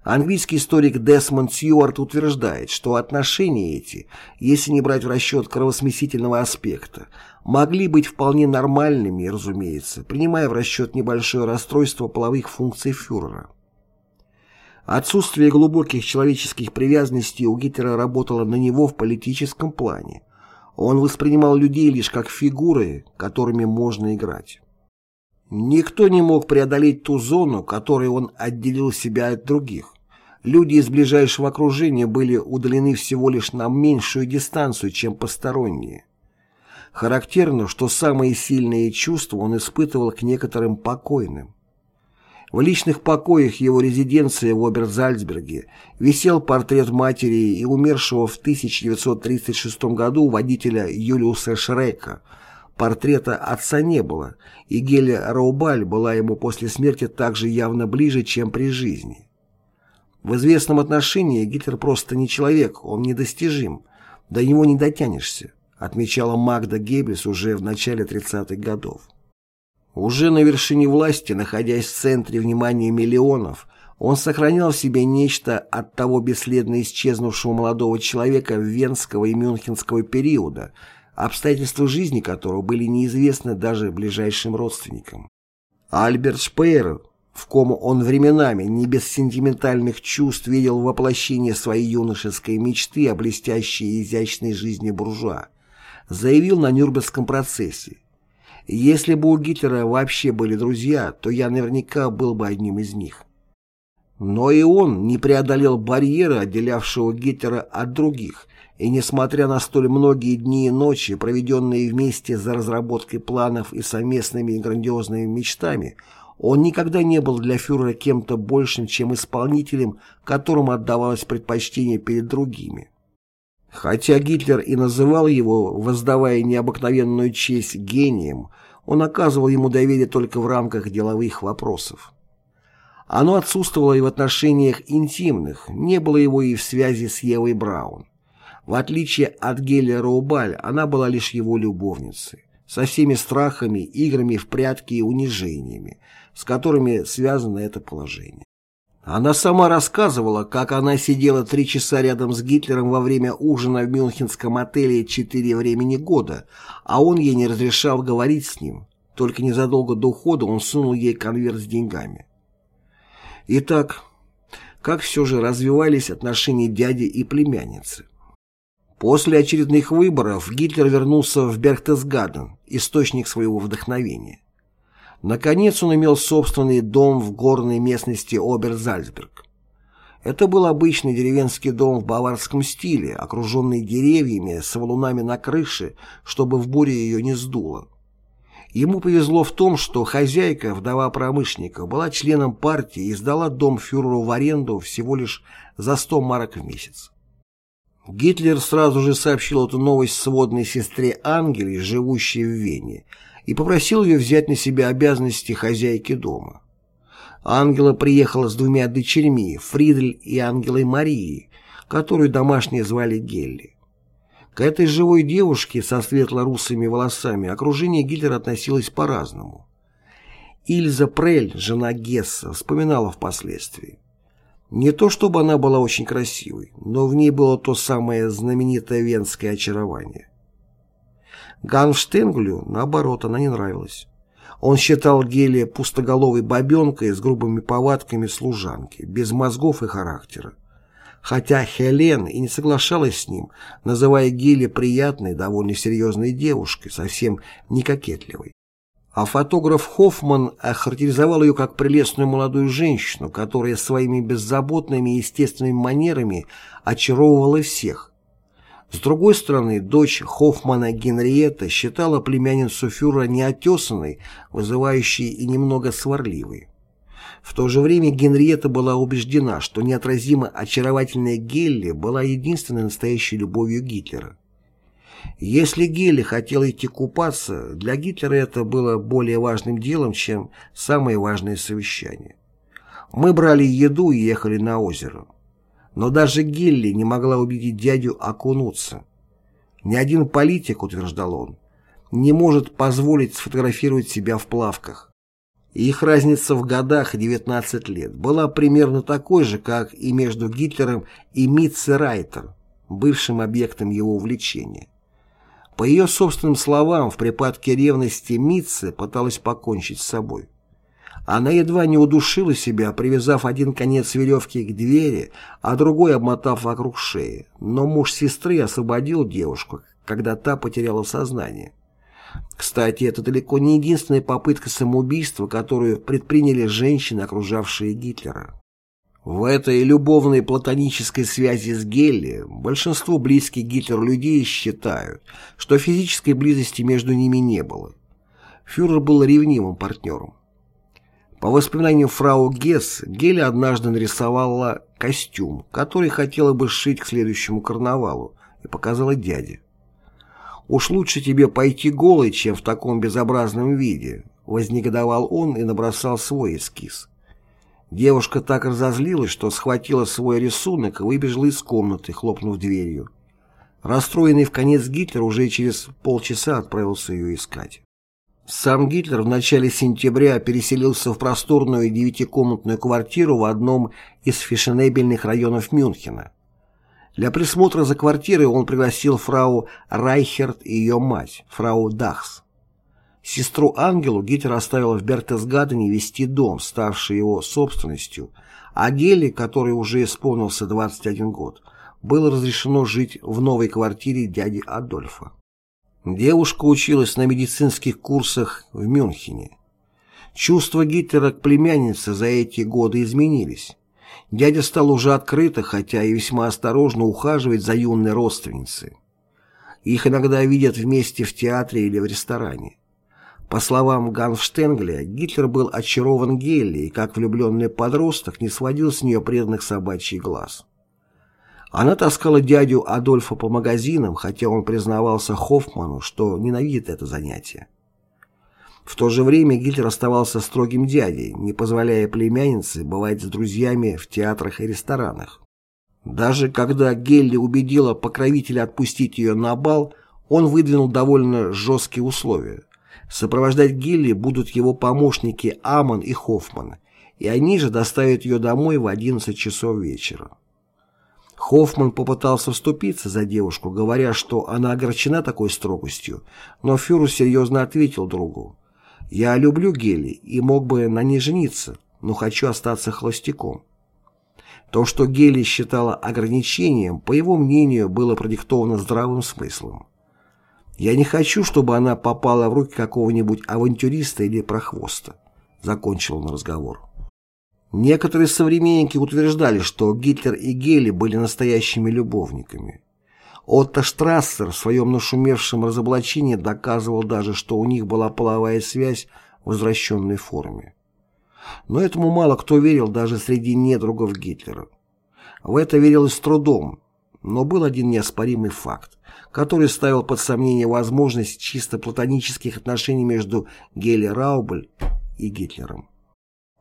A: Английский историк Десмонд Сьюарт утверждает, что отношения эти, если не брать в расчет кровосмесительного аспекта, могли быть вполне нормальными, разумеется, принимая в расчет небольшое расстройство половых функций фюрера. Отсутствие глубоких человеческих привязанностей у Гитлера работало на него в политическом плане. Он воспринимал людей лишь как фигуры, которыми можно играть. Никто не мог преодолеть ту зону, которой он отделил себя от других. Люди из ближайшего окружения были удалены всего лишь на меньшую дистанцию, чем посторонние. Характерно, что самые сильные чувства он испытывал к некоторым покойным. В личных покоях его резиденции в Оберзальцберге висел портрет матери и умершего в 1936 году водителя Юлиуса Шрека. Портрета отца не было, и Геля Раубаль была ему после смерти также явно ближе, чем при жизни. В известном отношении Гитлер просто не человек, он недостижим, до него не дотянешься, отмечала Магда Геббельс уже в начале 30-х годов. Уже на вершине власти, находясь в центре внимания миллионов, он сохранял в себе нечто от того бесследно исчезнувшего молодого человека венского и мюнхенского периода, обстоятельства жизни которого были неизвестны даже ближайшим родственникам. Альберт Шпеер в ком он временами, не без сентиментальных чувств, видел воплощение своей юношеской мечты о блестящей и изящной жизни буржуа, заявил на Нюрнбергском процессе. «Если бы у Гитлера вообще были друзья, то я наверняка был бы одним из них». Но и он не преодолел барьера, отделявшего Гитлера от других, и несмотря на столь многие дни и ночи, проведенные вместе за разработкой планов и совместными грандиозными мечтами, он никогда не был для фюрера кем-то большим, чем исполнителем, которому отдавалось предпочтение перед другими. Хотя Гитлер и называл его, воздавая необыкновенную честь гением, он оказывал ему доверие только в рамках деловых вопросов. Оно отсутствовало и в отношениях интимных, не было его и в связи с Евой Браун. В отличие от Геля Роубаль, она была лишь его любовницей, со всеми страхами, играми в прятки и унижениями, с которыми связано это положение. Она сама рассказывала, как она сидела три часа рядом с Гитлером во время ужина в мюнхенском отеле «Четыре времени года», а он ей не разрешал говорить с ним. Только незадолго до ухода он сунул ей конверт с деньгами. Итак, как все же развивались отношения дяди и племянницы? После очередных выборов Гитлер вернулся в Берхтесгаден, источник своего вдохновения. Наконец он имел собственный дом в горной местности Оберзальцберг. Это был обычный деревенский дом в баварском стиле, окруженный деревьями с валунами на крыше, чтобы в буре ее не сдуло. Ему повезло в том, что хозяйка, вдова промышленника, была членом партии и сдала дом фюреру в аренду всего лишь за 100 марок в месяц. Гитлер сразу же сообщил эту новость сводной сестре Ангеле, живущей в Вене, и попросил ее взять на себя обязанности хозяйки дома. Ангела приехала с двумя дочерьми, Фридель и Ангелой Марией, которую домашние звали Гелли. К этой живой девушке со светло-русыми волосами окружение Гитлера относилось по-разному. Ильза Прель, жена Гесса, вспоминала впоследствии. Не то чтобы она была очень красивой, но в ней было то самое знаменитое венское очарование. Ганштенглю, наоборот, она не нравилась. Он считал Гелия пустоголовой бабенкой с грубыми повадками служанки, без мозгов и характера. Хотя Хелен и не соглашалась с ним, называя Гелия приятной, довольно серьезной девушкой, совсем не кокетливой. А фотограф Хоффман охарактеризовал ее как прелестную молодую женщину, которая своими беззаботными и естественными манерами очаровывала всех, с другой стороны, дочь Хоффмана Генриетта считала племянницу фюрера неотесанной, вызывающей и немного сварливой. В то же время Генриетта была убеждена, что неотразимо очаровательная Гелли была единственной настоящей любовью Гитлера. Если Гелли хотел идти купаться, для Гитлера это было более важным делом, чем самое важное совещание. Мы брали еду и ехали на озеро. Но даже Гелли не могла убедить дядю окунуться. Ни один политик, утверждал он, не может позволить сфотографировать себя в плавках. Их разница в годах 19 лет была примерно такой же, как и между Гитлером и Митце Райтер, бывшим объектом его увлечения. По ее собственным словам, в припадке ревности Митце пыталась покончить с собой. Она едва не удушила себя, привязав один конец веревки к двери, а другой обмотав вокруг шеи. Но муж сестры освободил девушку, когда та потеряла сознание. Кстати, это далеко не единственная попытка самоубийства, которую предприняли женщины, окружавшие Гитлера. В этой любовной платонической связи с Гелли большинство близких Гитлеру людей считают, что физической близости между ними не было. Фюрер был ревнивым партнером. По воспоминаниям фрау Гесс, Геля однажды нарисовала костюм, который хотела бы сшить к следующему карнавалу, и показала дяде. «Уж лучше тебе пойти голой, чем в таком безобразном виде», вознегодовал он и набросал свой эскиз. Девушка так разозлилась, что схватила свой рисунок и выбежала из комнаты, хлопнув дверью. Расстроенный в конец Гитлер уже через полчаса отправился ее искать. Сам Гитлер в начале сентября переселился в просторную девятикомнатную квартиру в одном из фешенебельных районов Мюнхена. Для присмотра за квартирой он пригласил фрау Райхерт и ее мать, фрау Дахс. Сестру Ангелу Гитлер оставил в Бертесгадене вести дом, ставший его собственностью, а Геле, который уже исполнился 21 год, было разрешено жить в новой квартире дяди Адольфа. Девушка училась на медицинских курсах в Мюнхене. Чувства Гитлера к племяннице за эти годы изменились. Дядя стал уже открыто, хотя и весьма осторожно ухаживать за юной родственницей. Их иногда видят вместе в театре или в ресторане. По словам Ганфштенгля, Гитлер был очарован Гелли и, как влюбленный подросток, не сводил с нее преданных собачий глаз. Она таскала дядю Адольфа по магазинам, хотя он признавался Хоффману, что ненавидит это занятие. В то же время Гитлер оставался строгим дядей, не позволяя племяннице бывать с друзьями в театрах и ресторанах. Даже когда Гелли убедила покровителя отпустить ее на бал, он выдвинул довольно жесткие условия. Сопровождать Гелли будут его помощники Амон и Хоффман, и они же доставят ее домой в 11 часов вечера. Хоффман попытался вступиться за девушку, говоря, что она огорчена такой строгостью, но фюрер серьезно ответил другу. «Я люблю Гели и мог бы на ней жениться, но хочу остаться холостяком». То, что Гели считала ограничением, по его мнению, было продиктовано здравым смыслом. «Я не хочу, чтобы она попала в руки какого-нибудь авантюриста или прохвоста», — закончил он разговор. Некоторые современники утверждали, что Гитлер и Гели были настоящими любовниками. Отто Штрассер в своем нашумевшем разоблачении доказывал даже, что у них была половая связь в возвращенной форме. Но этому мало кто верил даже среди недругов Гитлера. В это верилось с трудом, но был один неоспоримый факт, который ставил под сомнение возможность чисто платонических отношений между Гели Раубль и Гитлером.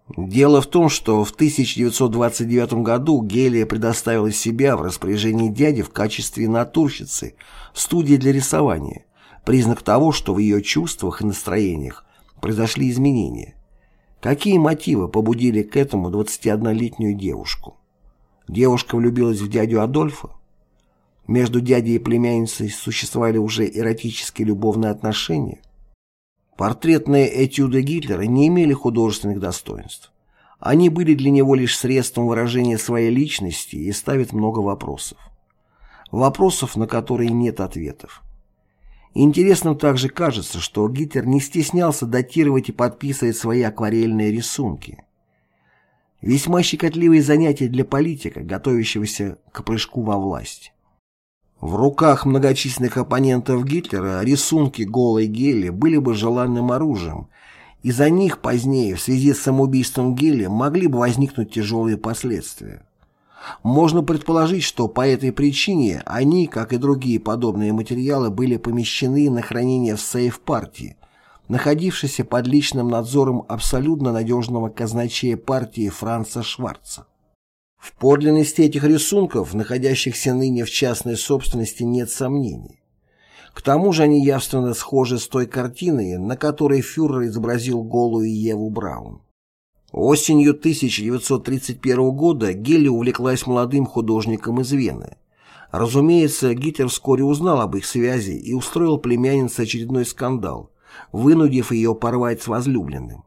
A: Дело в том, что в 1929 году Гелия предоставила себя в распоряжение дяди в качестве натурщицы студии для рисования, признак того, что в ее чувствах и настроениях произошли изменения. Какие мотивы побудили к этому 21-летнюю девушку? Девушка влюбилась в дядю Адольфа? Между дядей и племянницей существовали уже эротические любовные отношения? Портретные этюды Гитлера не имели художественных достоинств. Они были для него лишь средством выражения своей личности и ставят много вопросов. Вопросов, на которые нет ответов. Интересным также кажется, что Гитлер не стеснялся датировать и подписывать свои акварельные рисунки. Весьма щекотливые занятия для политика, готовящегося к прыжку во власть. В руках многочисленных оппонентов Гитлера рисунки голой Гели были бы желанным оружием, и за них позднее, в связи с самоубийством Гели, могли бы возникнуть тяжелые последствия. Можно предположить, что по этой причине они, как и другие подобные материалы, были помещены на хранение в сейф партии, находившийся под личным надзором абсолютно надежного казначея партии Франца Шварца. В подлинности этих рисунков, находящихся ныне в частной собственности, нет сомнений. К тому же они явственно схожи с той картиной, на которой фюрер изобразил голую Еву Браун. Осенью 1931 года Гелли увлеклась молодым художником из Вены. Разумеется, Гитлер вскоре узнал об их связи и устроил племяннице очередной скандал, вынудив ее порвать с возлюбленным.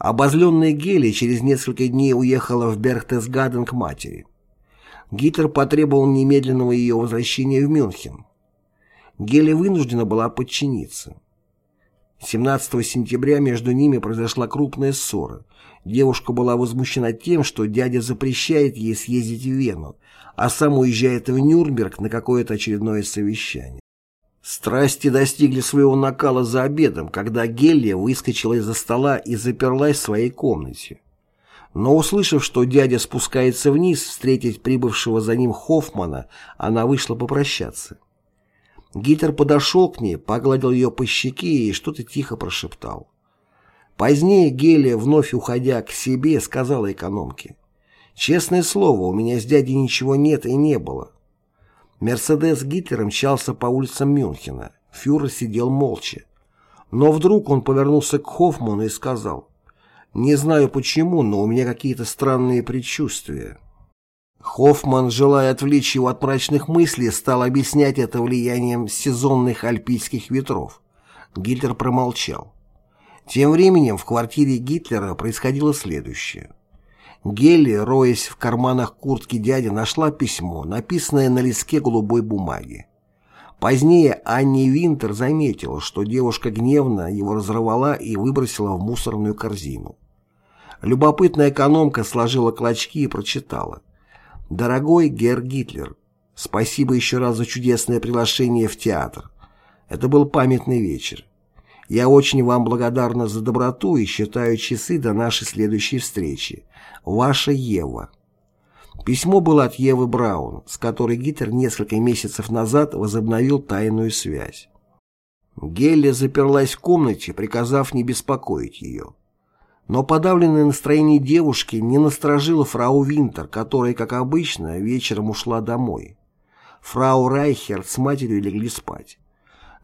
A: Обозленная Гелли через несколько дней уехала в Берхтесгаден к матери. Гитлер потребовал немедленного ее возвращения в Мюнхен. Гелли вынуждена была подчиниться. 17 сентября между ними произошла крупная ссора. Девушка была возмущена тем, что дядя запрещает ей съездить в Вену, а сам уезжает в Нюрнберг на какое-то очередное совещание. Страсти достигли своего накала за обедом, когда Гелия выскочила из-за стола и заперлась в своей комнате. Но услышав, что дядя спускается вниз встретить прибывшего за ним Хоффмана, она вышла попрощаться. Гитлер подошел к ней, погладил ее по щеке и что-то тихо прошептал. Позднее Гелия, вновь уходя к себе, сказала экономке, «Честное слово, у меня с дядей ничего нет и не было». Мерседес Гитлера мчался по улицам Мюнхена. Фюрер сидел молча. Но вдруг он повернулся к Хоффману и сказал, «Не знаю почему, но у меня какие-то странные предчувствия». Хоффман, желая отвлечь его от мрачных мыслей, стал объяснять это влиянием сезонных альпийских ветров. Гитлер промолчал. Тем временем в квартире Гитлера происходило следующее. Гелли, роясь в карманах куртки дяди, нашла письмо, написанное на листке голубой бумаги. Позднее Анни Винтер заметила, что девушка гневно его разорвала и выбросила в мусорную корзину. Любопытная экономка сложила клочки и прочитала. «Дорогой Герр Гитлер, спасибо еще раз за чудесное приглашение в театр. Это был памятный вечер. Я очень вам благодарна за доброту и считаю часы до нашей следующей встречи. Ваша Ева». Письмо было от Евы Браун, с которой Гитлер несколько месяцев назад возобновил тайную связь. Гелли заперлась в комнате, приказав не беспокоить ее. Но подавленное настроение девушки не насторожило фрау Винтер, которая, как обычно, вечером ушла домой. Фрау Райхерт с матерью легли спать.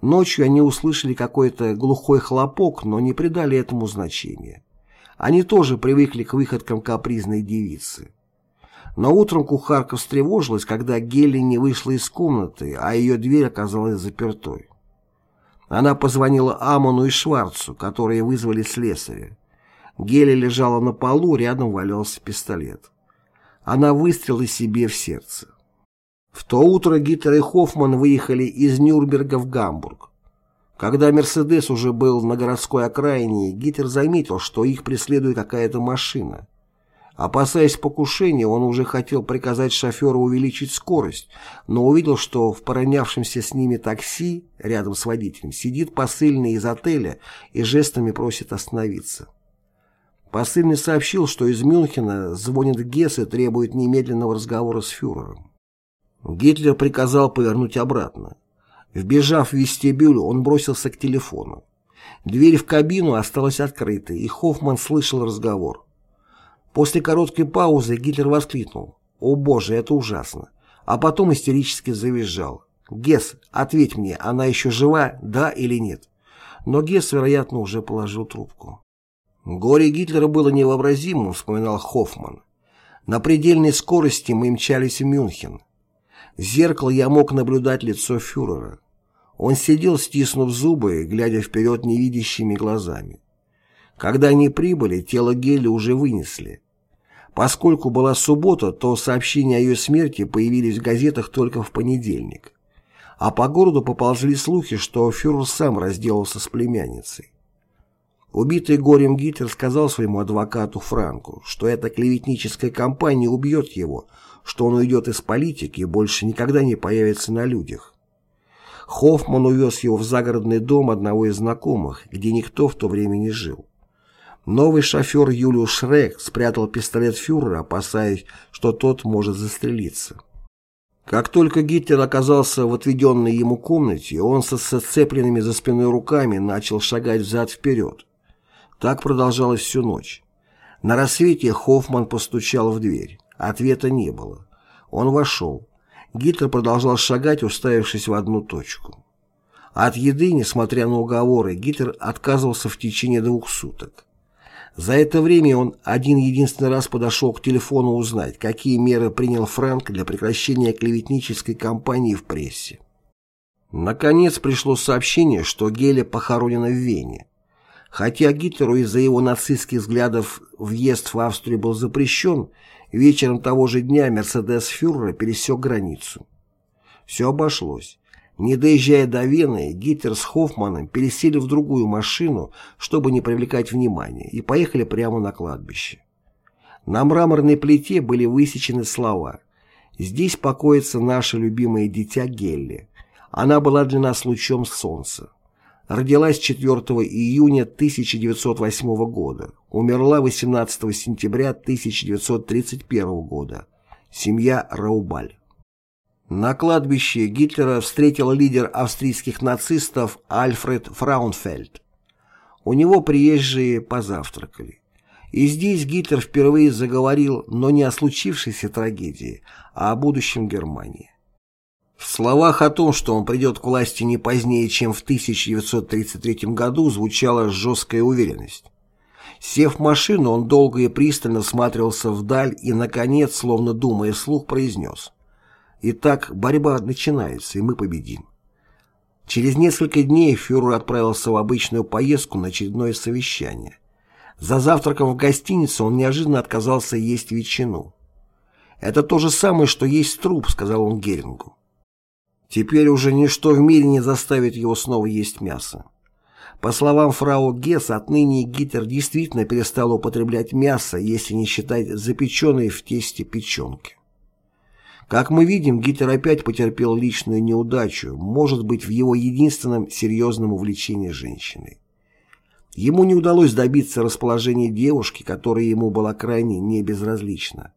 A: Ночью они услышали какой-то глухой хлопок, но не придали этому значения. Они тоже привыкли к выходкам капризной девицы. Но утром кухарка встревожилась, когда Гелли не вышла из комнаты, а ее дверь оказалась запертой. Она позвонила Амону и Шварцу, которые вызвали слесаря. Геля лежала на полу, рядом валялся пистолет. Она выстрелила себе в сердце. В то утро Гитлер и Хоффман выехали из Нюрнберга в Гамбург. Когда «Мерседес» уже был на городской окраине, Гитлер заметил, что их преследует какая-то машина. Опасаясь покушения, он уже хотел приказать шоферу увеличить скорость, но увидел, что в поронявшемся с ними такси рядом с водителем сидит посыльный из отеля и жестами просит остановиться. Посыльный сообщил, что из Мюнхена звонит Гесс и требует немедленного разговора с фюрером. Гитлер приказал повернуть обратно. Вбежав в вестибюль, он бросился к телефону. Дверь в кабину осталась открытой, и Хоффман слышал разговор. После короткой паузы Гитлер воскликнул. «О боже, это ужасно!» А потом истерически завизжал. «Гесс, ответь мне, она еще жива, да или нет?» Но Гесс, вероятно, уже положил трубку. Горе Гитлера было невообразимым, вспоминал Хоффман. На предельной скорости мы мчались в Мюнхен. Зеркало я мог наблюдать лицо фюрера. Он сидел, стиснув зубы, глядя вперед невидящими глазами. Когда они прибыли, тело Гелли уже вынесли. Поскольку была суббота, то сообщения о ее смерти появились в газетах только в понедельник. А по городу поползли слухи, что фюрер сам разделался с племянницей. Убитый горем Гитлер сказал своему адвокату Франку, что эта клеветническая кампания убьет его, что он уйдет из политики и больше никогда не появится на людях. Хоффман увез его в загородный дом одного из знакомых, где никто в то время не жил. Новый шофер Юлиус Шрек спрятал пистолет фюрера, опасаясь, что тот может застрелиться. Как только Гитлер оказался в отведенной ему комнате, он со сцепленными за спиной руками начал шагать взад-вперед. Так продолжалось всю ночь. На рассвете Хоффман постучал в дверь. Ответа не было. Он вошел. Гитлер продолжал шагать, уставившись в одну точку. От еды, несмотря на уговоры, Гитлер отказывался в течение двух суток. За это время он один единственный раз подошел к телефону узнать, какие меры принял Франк для прекращения клеветнической кампании в прессе. Наконец пришло сообщение, что Геля похоронена в Вене. Хотя Гитлеру из-за его нацистских взглядов въезд в Австрию был запрещен, вечером того же дня Мерседес фюрера пересек границу. Все обошлось. Не доезжая до Вены, Гитлер с Хоффманом пересели в другую машину, чтобы не привлекать внимания, и поехали прямо на кладбище. На мраморной плите были высечены слова «Здесь покоится наше любимое дитя Гелли. Она была для нас лучом солнца. Родилась 4 июня 1908 года. Умерла 18 сентября 1931 года. Семья Раубаль. На кладбище Гитлера встретил лидер австрийских нацистов Альфред Фраунфельд. У него приезжие позавтракали. И здесь Гитлер впервые заговорил, но не о случившейся трагедии, а о будущем Германии. В словах о том, что он придет к власти не позднее, чем в 1933 году, звучала жесткая уверенность. Сев в машину, он долго и пристально всматривался вдаль и, наконец, словно думая вслух, произнес «Итак, борьба начинается, и мы победим». Через несколько дней фюрер отправился в обычную поездку на очередное совещание. За завтраком в гостинице он неожиданно отказался есть ветчину. «Это то же самое, что есть труп», — сказал он Герингу. Теперь уже ничто в мире не заставит его снова есть мясо. По словам фрау Гесс, отныне Гитлер действительно перестал употреблять мясо, если не считать запеченной в тесте печенки. Как мы видим, Гитлер опять потерпел личную неудачу, может быть, в его единственном серьезном увлечении женщиной. Ему не удалось добиться расположения девушки, которая ему была крайне небезразлична.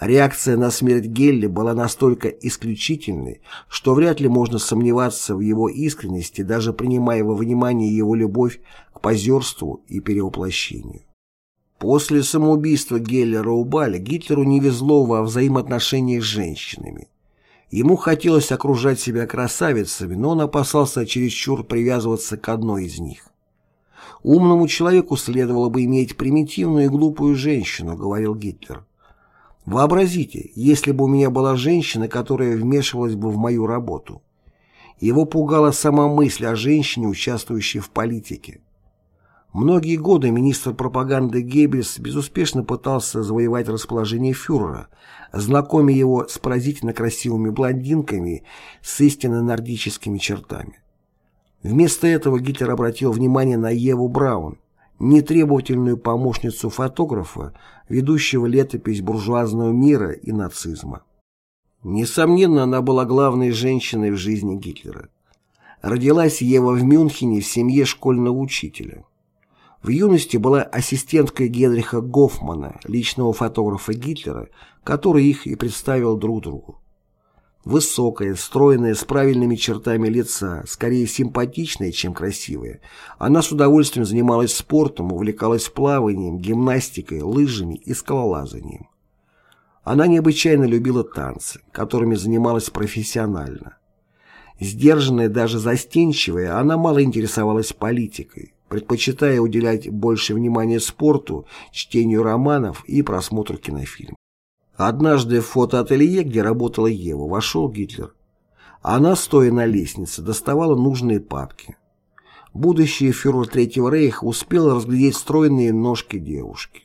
A: Реакция на смерть Гелли была настолько исключительной, что вряд ли можно сомневаться в его искренности, даже принимая во внимание его любовь к позерству и перевоплощению. После самоубийства Гелля Раубаля Гитлеру не везло во взаимоотношениях с женщинами. Ему хотелось окружать себя красавицами, но он опасался чересчур привязываться к одной из них. «Умному человеку следовало бы иметь примитивную и глупую женщину», — говорил Гитлер. Вообразите, если бы у меня была женщина, которая вмешивалась бы в мою работу. Его пугала сама мысль о женщине, участвующей в политике. Многие годы министр пропаганды Геббельс безуспешно пытался завоевать расположение фюрера, знакомя его с поразительно красивыми блондинками с истинно нордическими чертами. Вместо этого Гитлер обратил внимание на Еву Браун, нетребовательную помощницу фотографа, ведущего летопись буржуазного мира и нацизма. Несомненно, она была главной женщиной в жизни Гитлера. Родилась Ева в Мюнхене в семье школьного учителя. В юности была ассистенткой Генриха Гофмана, личного фотографа Гитлера, который их и представил друг другу. Высокая, стройная, с правильными чертами лица, скорее симпатичная, чем красивая, она с удовольствием занималась спортом, увлекалась плаванием, гимнастикой, лыжами и скалолазанием. Она необычайно любила танцы, которыми занималась профессионально. Сдержанная, даже застенчивая, она мало интересовалась политикой. предпочитая уделять больше внимания спорту, чтению романов и просмотру кинофильмов. Однажды в фотоателье, где работала Ева, вошел Гитлер. Она, стоя на лестнице, доставала нужные папки. Будущий фюрер Третьего Рейха успел разглядеть стройные ножки девушки.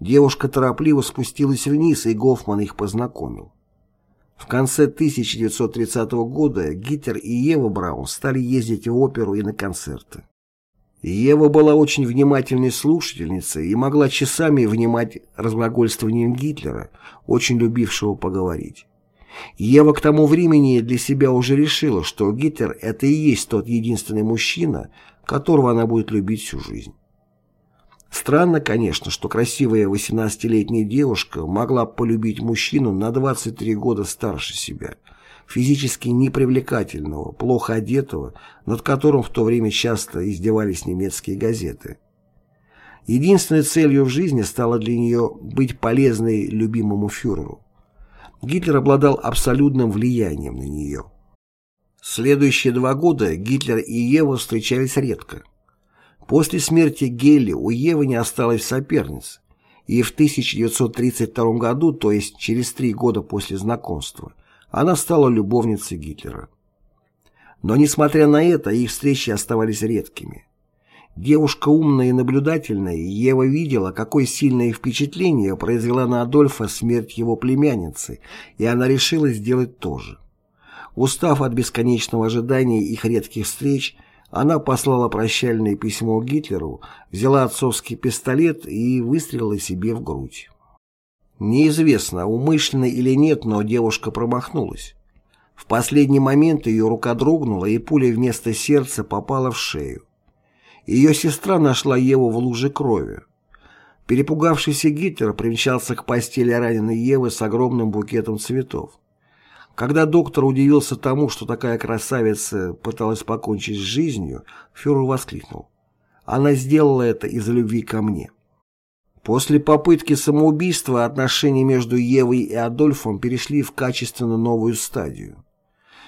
A: Девушка торопливо спустилась вниз, и Гофман их познакомил. В конце 1930 года Гитлер и Ева Браун стали ездить в оперу и на концерты. Ева была очень внимательной слушательницей и могла часами внимать разглагольствованием Гитлера, очень любившего поговорить. Ева к тому времени для себя уже решила, что Гитлер – это и есть тот единственный мужчина, которого она будет любить всю жизнь. Странно, конечно, что красивая 18-летняя девушка могла полюбить мужчину на 23 года старше себя – физически непривлекательного, плохо одетого, над которым в то время часто издевались немецкие газеты. Единственной целью в жизни стало для нее быть полезной любимому фюреру. Гитлер обладал абсолютным влиянием на нее. Следующие два года Гитлер и Ева встречались редко. После смерти Гелли у Евы не осталось соперниц, и в 1932 году, то есть через три года после знакомства, она стала любовницей Гитлера. Но, несмотря на это, их встречи оставались редкими. Девушка умная и наблюдательная, Ева видела, какое сильное впечатление произвела на Адольфа смерть его племянницы, и она решила сделать то же. Устав от бесконечного ожидания их редких встреч, она послала прощальное письмо Гитлеру, взяла отцовский пистолет и выстрелила себе в грудь. Неизвестно, умышленно или нет, но девушка промахнулась. В последний момент ее рука дрогнула, и пуля вместо сердца попала в шею. Ее сестра нашла Еву в луже крови. Перепугавшийся Гитлер примчался к постели раненой Евы с огромным букетом цветов. Когда доктор удивился тому, что такая красавица пыталась покончить с жизнью, фюрер воскликнул. «Она сделала это из-за любви ко мне». После попытки самоубийства отношения между Евой и Адольфом перешли в качественно новую стадию.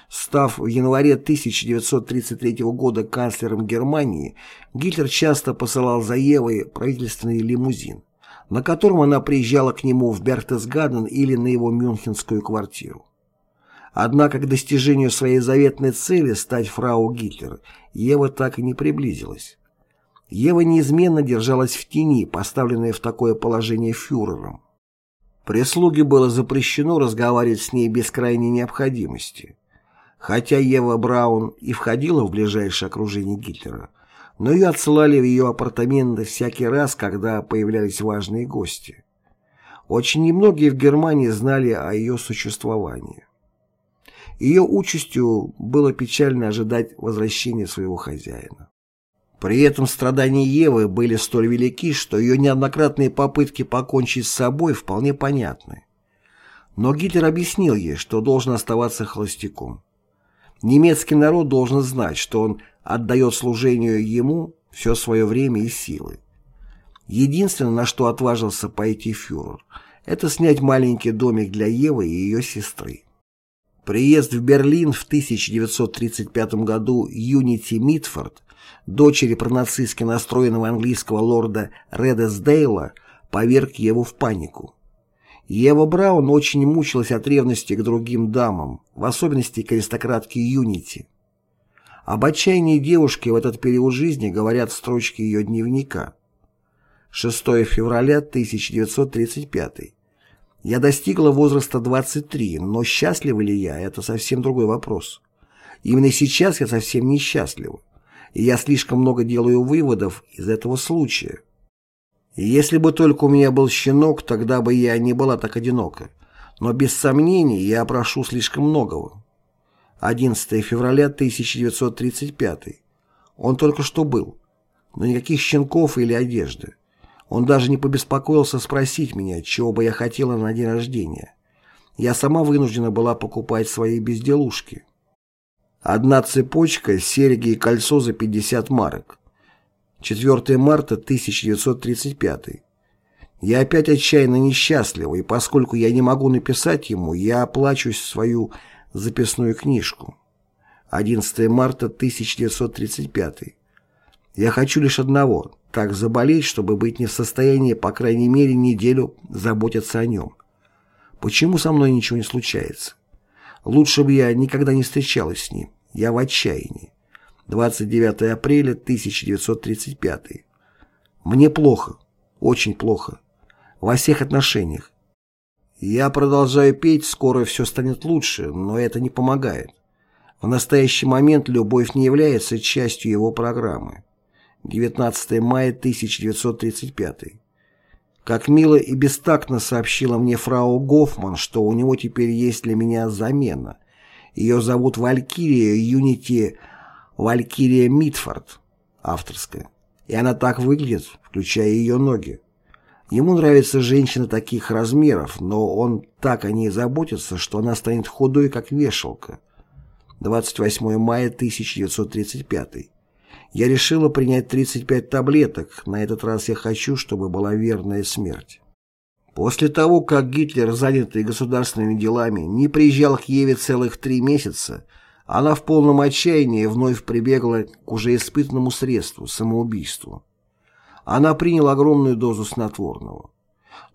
A: Став в январе 1933 года канцлером Германии, Гитлер часто посылал за Евой правительственный лимузин, на котором она приезжала к нему в Бертесгаден или на его мюнхенскую квартиру. Однако к достижению своей заветной цели стать фрау Гитлер Ева так и не приблизилась. Ева неизменно держалась в тени, поставленная в такое положение фюрером. Прислуге было запрещено разговаривать с ней без крайней необходимости. Хотя Ева Браун и входила в ближайшее окружение Гитлера, но ее отсылали в ее апартаменты всякий раз, когда появлялись важные гости. Очень немногие в Германии знали о ее существовании. Ее участью было печально ожидать возвращения своего хозяина. При этом страдания Евы были столь велики, что ее неоднократные попытки покончить с собой вполне понятны. Но Гитлер объяснил ей, что должен оставаться холостяком. Немецкий народ должен знать, что он отдает служению ему все свое время и силы. Единственное, на что отважился пойти фюрер, это снять маленький домик для Евы и ее сестры. Приезд в Берлин в 1935 году Юнити Митфорд дочери пронацистски настроенного английского лорда Редесдейла, поверг Еву в панику. Ева Браун очень мучилась от ревности к другим дамам, в особенности к аристократке Юнити. Об отчаянии девушки в этот период жизни говорят строчки ее дневника. 6 февраля 1935. Я достигла возраста 23, но счастлива ли я – это совсем другой вопрос. Именно сейчас я совсем несчастлива и я слишком много делаю выводов из этого случая. Если бы только у меня был щенок, тогда бы я не была так одинока. Но без сомнений я прошу слишком многого. 11 февраля 1935. Он только что был. Но никаких щенков или одежды. Он даже не побеспокоился спросить меня, чего бы я хотела на день рождения. Я сама вынуждена была покупать свои безделушки. Одна цепочка, серьги и кольцо за 50 марок. 4 марта 1935. Я опять отчаянно несчастлива, и поскольку я не могу написать ему, я оплачусь свою записную книжку. 11 марта 1935. Я хочу лишь одного – так заболеть, чтобы быть не в состоянии, по крайней мере, неделю заботиться о нем. Почему со мной ничего не случается? Лучше бы я никогда не встречалась с ним. Я в отчаянии. 29 апреля 1935. Мне плохо. Очень плохо. Во всех отношениях. Я продолжаю петь, скоро все станет лучше, но это не помогает. В настоящий момент любовь не является частью его программы. 19 мая 1935. Как мило и бестактно сообщила мне фрау Гофман, что у него теперь есть для меня замена. Ее зовут Валькирия Юнити Валькирия Митфорд, авторская. И она так выглядит, включая ее ноги. Ему нравятся женщины таких размеров, но он так о ней заботится, что она станет худой, как вешалка. 28 мая 1935. Я решила принять 35 таблеток, на этот раз я хочу, чтобы была верная смерть. После того, как Гитлер, занятый государственными делами, не приезжал к Еве целых три месяца, она в полном отчаянии вновь прибегла к уже испытанному средству – самоубийству. Она приняла огромную дозу снотворного.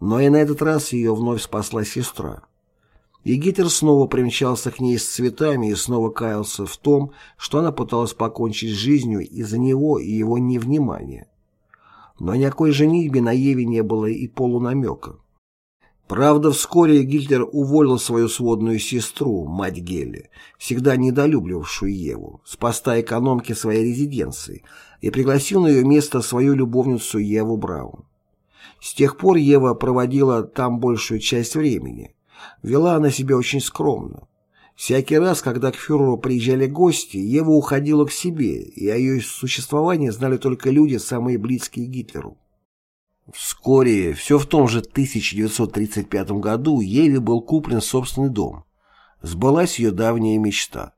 A: Но и на этот раз ее вновь спасла сестра. И Гитлер снова примчался к ней с цветами и снова каялся в том, что она пыталась покончить с жизнью из-за него и его невнимания. Но никакой женитьбе на Еве не было и полунамека. Правда, вскоре Гитлер уволил свою сводную сестру, мать Гелли, всегда недолюбливавшую Еву, с поста экономки своей резиденции, и пригласил на ее место свою любовницу Еву Браун. С тех пор Ева проводила там большую часть времени. Вела она себя очень скромно. Всякий раз, когда к фюреру приезжали гости, Ева уходила к себе, и о ее существовании знали только люди, самые близкие Гитлеру. Вскоре, все в том же 1935 году, Еве был куплен собственный дом. Сбылась ее давняя мечта.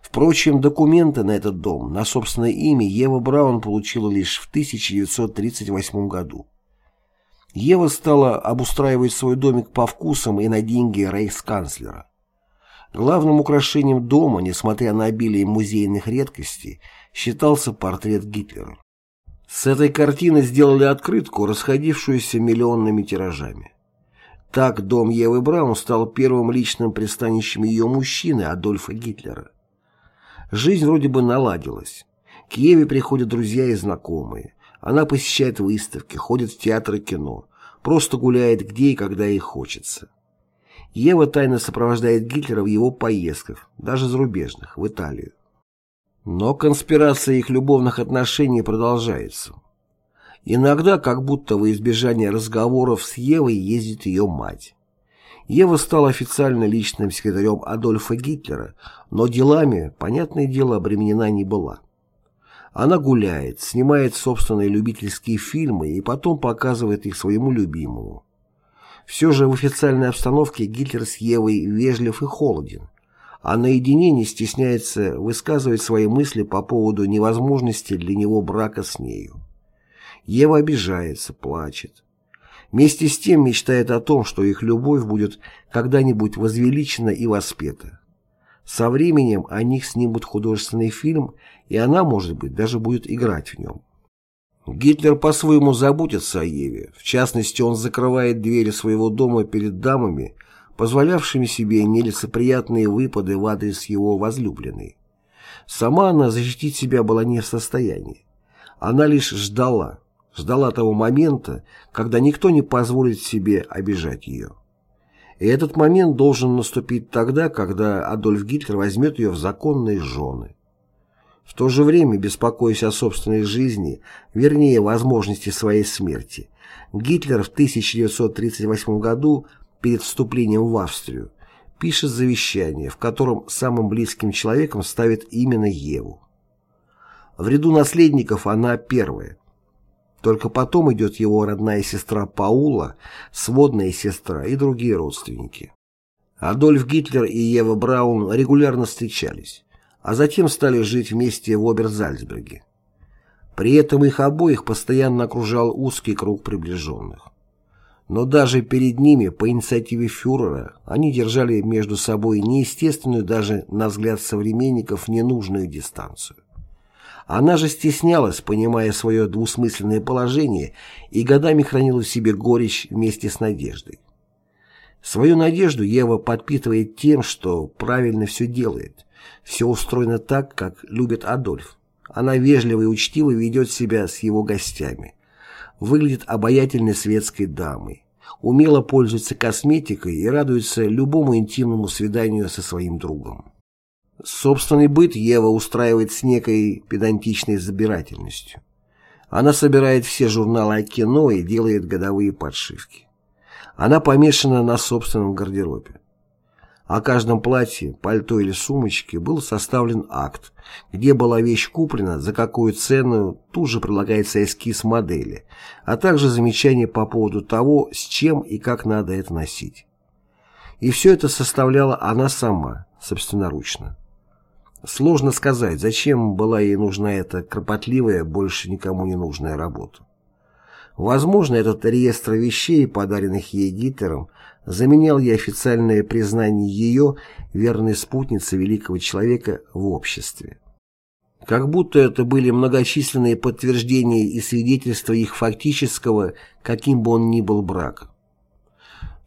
A: Впрочем, документы на этот дом на собственное имя Ева Браун получила лишь в 1938 году. Ева стала обустраивать свой домик по вкусам и на деньги рейхсканцлера. Главным украшением дома, несмотря на обилие музейных редкостей, считался портрет Гитлера. С этой картины сделали открытку, расходившуюся миллионными тиражами. Так дом Евы Браун стал первым личным пристанищем ее мужчины Адольфа Гитлера. Жизнь вроде бы наладилась. К Еве приходят друзья и знакомые. Она посещает выставки, ходит в театр и кино, просто гуляет где и когда ей хочется. Ева тайно сопровождает Гитлера в его поездках, даже зарубежных, в Италию. Но конспирация их любовных отношений продолжается. Иногда, как будто во избежание разговоров с Евой, ездит ее мать. Ева стала официально личным секретарем Адольфа Гитлера, но делами, понятное дело, обременена не была. Она гуляет, снимает собственные любительские фильмы и потом показывает их своему любимому. Все же в официальной обстановке Гитлер с Евой вежлив и холоден, а наедине не стесняется высказывать свои мысли по поводу невозможности для него брака с нею. Ева обижается, плачет. Вместе с тем мечтает о том, что их любовь будет когда-нибудь возвеличена и воспета. Со временем о них снимут художественный фильм, и она, может быть, даже будет играть в нем. Гитлер по-своему заботится о Еве. В частности, он закрывает двери своего дома перед дамами, позволявшими себе нелицеприятные выпады в адрес его возлюбленной. Сама она защитить себя была не в состоянии. Она лишь ждала, ждала того момента, когда никто не позволит себе обижать ее. И этот момент должен наступить тогда, когда Адольф Гитлер возьмет ее в законные жены. В то же время, беспокоясь о собственной жизни, вернее, возможности своей смерти, Гитлер в 1938 году перед вступлением в Австрию, пишет завещание, в котором самым близким человеком ставит именно Еву. В ряду наследников она первая. Только потом идет его родная сестра Паула, сводная сестра и другие родственники. Адольф Гитлер и Ева Браун регулярно встречались, а затем стали жить вместе в Оберзальцберге. При этом их обоих постоянно окружал узкий круг приближенных. Но даже перед ними, по инициативе фюрера, они держали между собой неестественную даже на взгляд современников ненужную дистанцию. Она же стеснялась, понимая свое двусмысленное положение, и годами хранила в себе горечь вместе с надеждой. Свою надежду Ева подпитывает тем, что правильно все делает. Все устроено так, как любит Адольф. Она вежливо и учтиво ведет себя с его гостями. Выглядит обаятельной светской дамой. Умело пользуется косметикой и радуется любому интимному свиданию со своим другом. Собственный быт Ева устраивает с некой педантичной забирательностью. Она собирает все журналы о кино и делает годовые подшивки. Она помешана на собственном гардеробе. О каждом платье, пальто или сумочке был составлен акт, где была вещь куплена, за какую цену, тут же прилагается эскиз модели, а также замечания по поводу того, с чем и как надо это носить. И все это составляла она сама, собственноручно. Сложно сказать, зачем была ей нужна эта кропотливая, больше никому не нужная работа. Возможно, этот реестр вещей, подаренных ей Гитлером, заменял ей официальное признание ее верной спутницы великого человека в обществе. Как будто это были многочисленные подтверждения и свидетельства их фактического, каким бы он ни был, брака.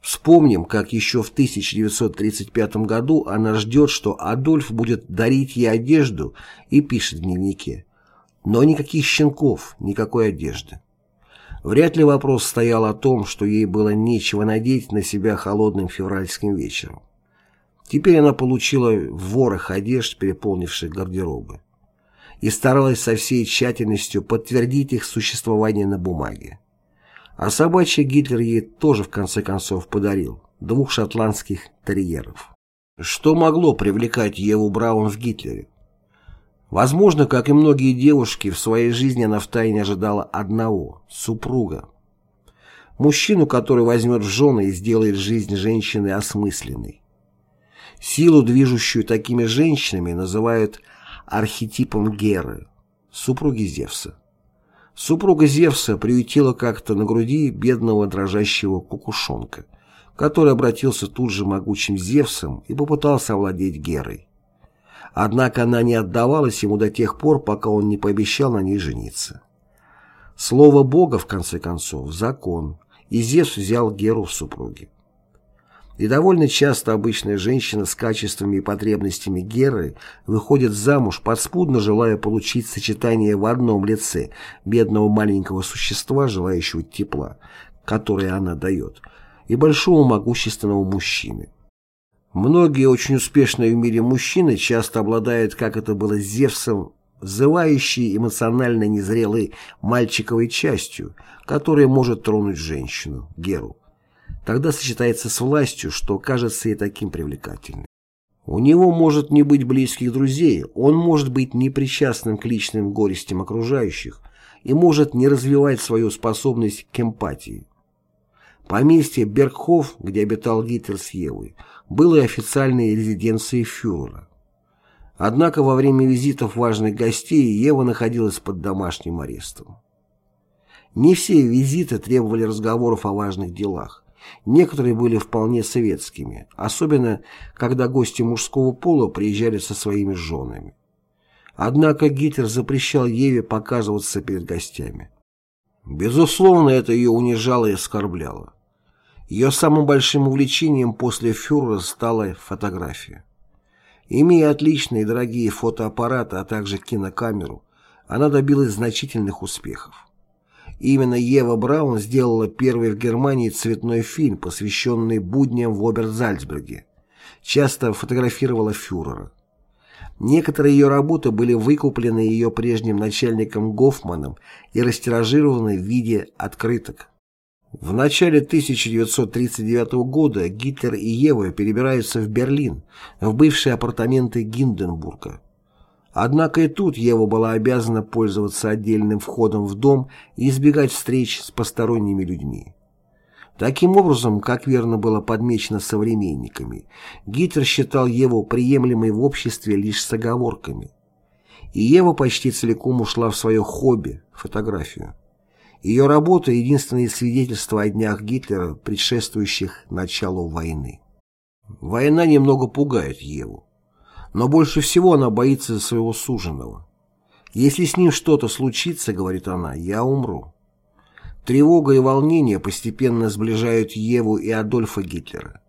A: Вспомним, как еще в 1935 году она ждет, что Адольф будет дарить ей одежду и пишет в дневнике. Но никаких щенков, никакой одежды. Вряд ли вопрос стоял о том, что ей было нечего надеть на себя холодным февральским вечером. Теперь она получила ворох одежд, переполнивших гардеробы, и старалась со всей тщательностью подтвердить их существование на бумаге. А собачий Гитлер ей тоже в конце концов подарил двух шотландских терьеров. Что могло привлекать Еву Браун в Гитлере? Возможно, как и многие девушки, в своей жизни она втайне ожидала одного – супруга. Мужчину, который возьмет в жены и сделает жизнь женщины осмысленной. Силу, движущую такими женщинами, называют архетипом Геры, супруги Зевса. Супруга Зевса приютила как-то на груди бедного дрожащего кукушонка, который обратился тут же могучим Зевсом и попытался овладеть Герой. Однако она не отдавалась ему до тех пор, пока он не пообещал на ней жениться. Слово Бога, в конце концов, закон, и Зевс взял Геру в супруги. И довольно часто обычная женщина с качествами и потребностями Геры выходит замуж, подспудно желая получить сочетание в одном лице бедного маленького существа, желающего тепла, которое она дает, и большого могущественного мужчины. Многие очень успешные в мире мужчины часто обладают, как это было с Зевсом, взывающей эмоционально незрелой мальчиковой частью, которая может тронуть женщину, Геру тогда сочетается с властью, что кажется и таким привлекательным. У него может не быть близких друзей, он может быть непричастным к личным горестям окружающих и может не развивать свою способность к эмпатии. Поместье Бергхоф, где обитал Гитлер с Евой, было и официальной резиденцией фюрера. Однако во время визитов важных гостей Ева находилась под домашним арестом. Не все визиты требовали разговоров о важных делах. Некоторые были вполне советскими, особенно когда гости мужского пола приезжали со своими женами. Однако Гитлер запрещал Еве показываться перед гостями. Безусловно, это ее унижало и оскорбляло. Ее самым большим увлечением после фюрера стала фотография. Имея отличные дорогие фотоаппараты, а также кинокамеру, она добилась значительных успехов. Именно Ева Браун сделала первый в Германии цветной фильм, посвященный будням в Оберзальцберге. Часто фотографировала фюрера. Некоторые ее работы были выкуплены ее прежним начальником Гофманом и растиражированы в виде открыток. В начале 1939 года Гитлер и Ева перебираются в Берлин, в бывшие апартаменты Гинденбурга. Однако и тут Ева была обязана пользоваться отдельным входом в дом и избегать встреч с посторонними людьми. Таким образом, как верно было подмечено современниками, Гитлер считал Еву приемлемой в обществе лишь с оговорками. И Ева почти целиком ушла в свое хобби – фотографию. Ее работа – единственное свидетельство о днях Гитлера, предшествующих началу войны. Война немного пугает Еву но больше всего она боится своего суженого. Если с ним что-то случится, говорит она, я умру. Тревога и волнение постепенно сближают Еву и Адольфа Гитлера.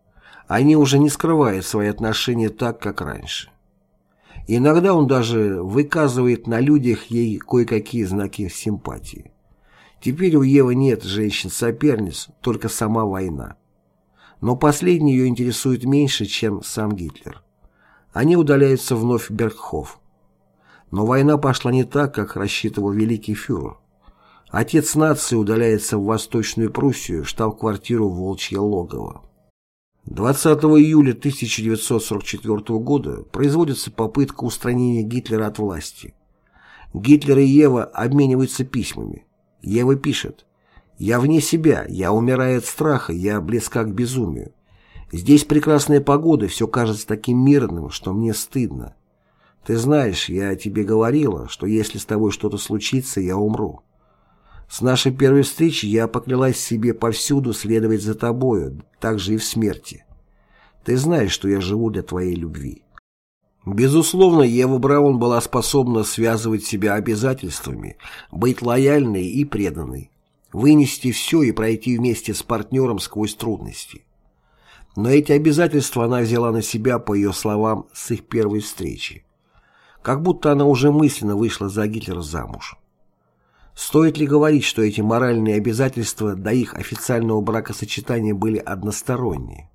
A: Они уже не скрывают свои отношения так, как раньше. Иногда он даже выказывает на людях ей кое-какие знаки симпатии. Теперь у Евы нет женщин-соперниц, только сама война. Но последний ее интересует меньше, чем сам Гитлер. Они удаляются вновь в Бергхоф. Но война пошла не так, как рассчитывал великий фюрер. Отец нации удаляется в Восточную Пруссию, штаб-квартиру Волчье логово. 20 июля 1944 года производится попытка устранения Гитлера от власти. Гитлер и Ева обмениваются письмами. Ева пишет «Я вне себя, я умираю от страха, я близка к безумию. Здесь прекрасная погода, все кажется таким мирным, что мне стыдно. Ты знаешь, я тебе говорила, что если с тобой что-то случится, я умру. С нашей первой встречи я поклялась себе повсюду следовать за тобою, так же и в смерти. Ты знаешь, что я живу для твоей любви. Безусловно, Ева Браун была способна связывать себя обязательствами, быть лояльной и преданной, вынести все и пройти вместе с партнером сквозь трудности. Но эти обязательства она взяла на себя, по ее словам, с их первой встречи. Как будто она уже мысленно вышла за Гитлера замуж. Стоит ли говорить, что эти моральные обязательства до их официального бракосочетания были односторонние?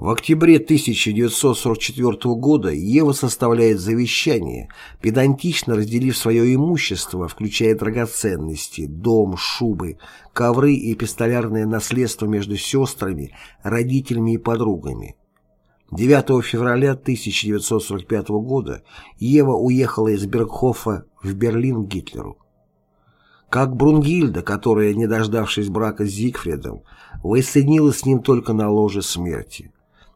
A: В октябре 1944 года Ева составляет завещание, педантично разделив свое имущество, включая драгоценности, дом, шубы, ковры и пистолярное наследство между сестрами, родителями и подругами. 9 февраля 1945 года Ева уехала из Бергхофа в Берлин к Гитлеру. Как Брунгильда, которая, не дождавшись брака с Зигфридом, воссоединилась с ним только на ложе смерти.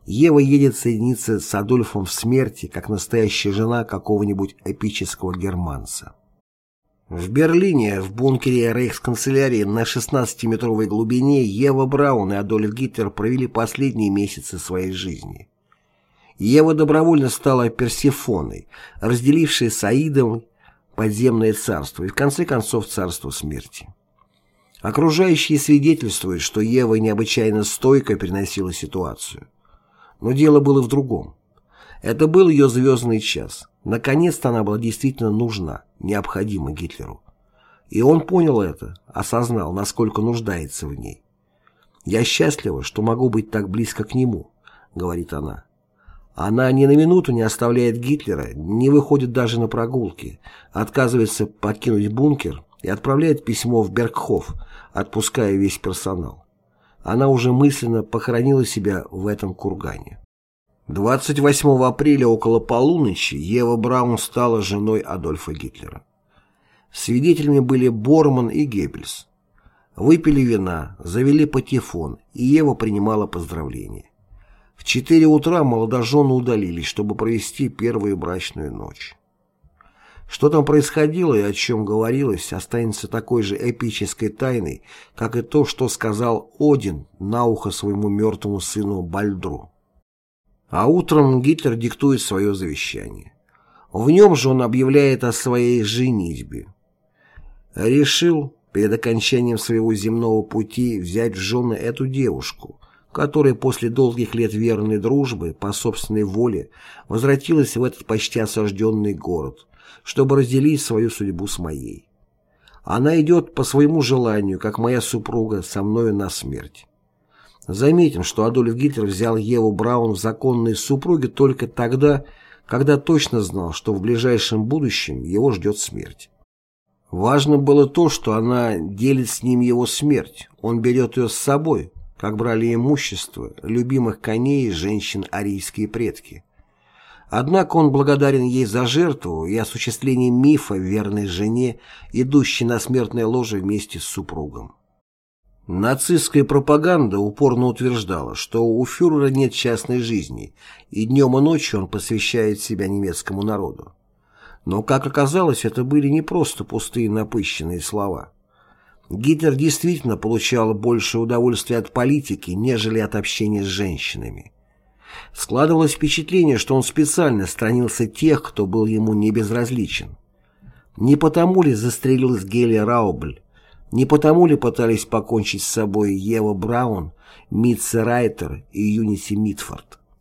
A: Ева едет соединиться с Адольфом в смерти, как настоящая жена какого-нибудь эпического германца. В Берлине, в бункере рейхсканцелярии на 16-метровой глубине Ева Браун и Адольф Гитлер провели последние месяцы своей жизни. Ева добровольно стала Персифоной, разделившей с Аидом подземное царство и в конце концов царство смерти. Окружающие свидетельствуют, что Ева необычайно стойко переносила ситуацию. Но дело было в другом. Это был ее звездный час. Наконец-то она была действительно нужна, необходима Гитлеру. И он понял это, осознал, насколько нуждается в ней. «Я счастлива, что могу быть так близко к нему», — говорит она. Она ни на минуту не оставляет Гитлера, не выходит даже на прогулки, отказывается покинуть бункер и отправляет письмо в Бергхоф, отпуская весь персонал. Она уже мысленно похоронила себя в этом кургане. 28 апреля около полуночи Ева Браун стала женой Адольфа Гитлера. Свидетелями были Борман и Геббельс. Выпили вина, завели патефон, и Ева принимала поздравления. В четыре утра молодожены удалились, чтобы провести первую брачную ночь. Что там происходило и о чем говорилось, останется такой же эпической тайной, как и то, что сказал Один на ухо своему мертвому сыну Бальдру. А утром Гитлер диктует свое завещание. В нем же он объявляет о своей женитьбе. Решил перед окончанием своего земного пути взять в жены эту девушку, которая после долгих лет верной дружбы по собственной воле возвратилась в этот почти осажденный город, чтобы разделить свою судьбу с моей. Она идет по своему желанию, как моя супруга, со мною на смерть. Заметим, что Адольф Гитлер взял Еву Браун в законные супруги только тогда, когда точно знал, что в ближайшем будущем его ждет смерть. Важно было то, что она делит с ним его смерть, он берет ее с собой, как брали имущество, любимых коней и женщин арийские предки. Однако он благодарен ей за жертву и осуществление мифа верной жене, идущей на смертное ложе вместе с супругом. Нацистская пропаганда упорно утверждала, что у фюрера нет частной жизни, и днем и ночью он посвящает себя немецкому народу. Но, как оказалось, это были не просто пустые напыщенные слова. Гитлер действительно получал больше удовольствия от политики, нежели от общения с женщинами. Складывалось впечатление, что он специально сторонился тех, кто был ему не безразличен. Не потому ли застрелилась Гелия Раубль? Не потому ли пытались покончить с собой Ева Браун, Митца Райтер и Юниси Митфорд?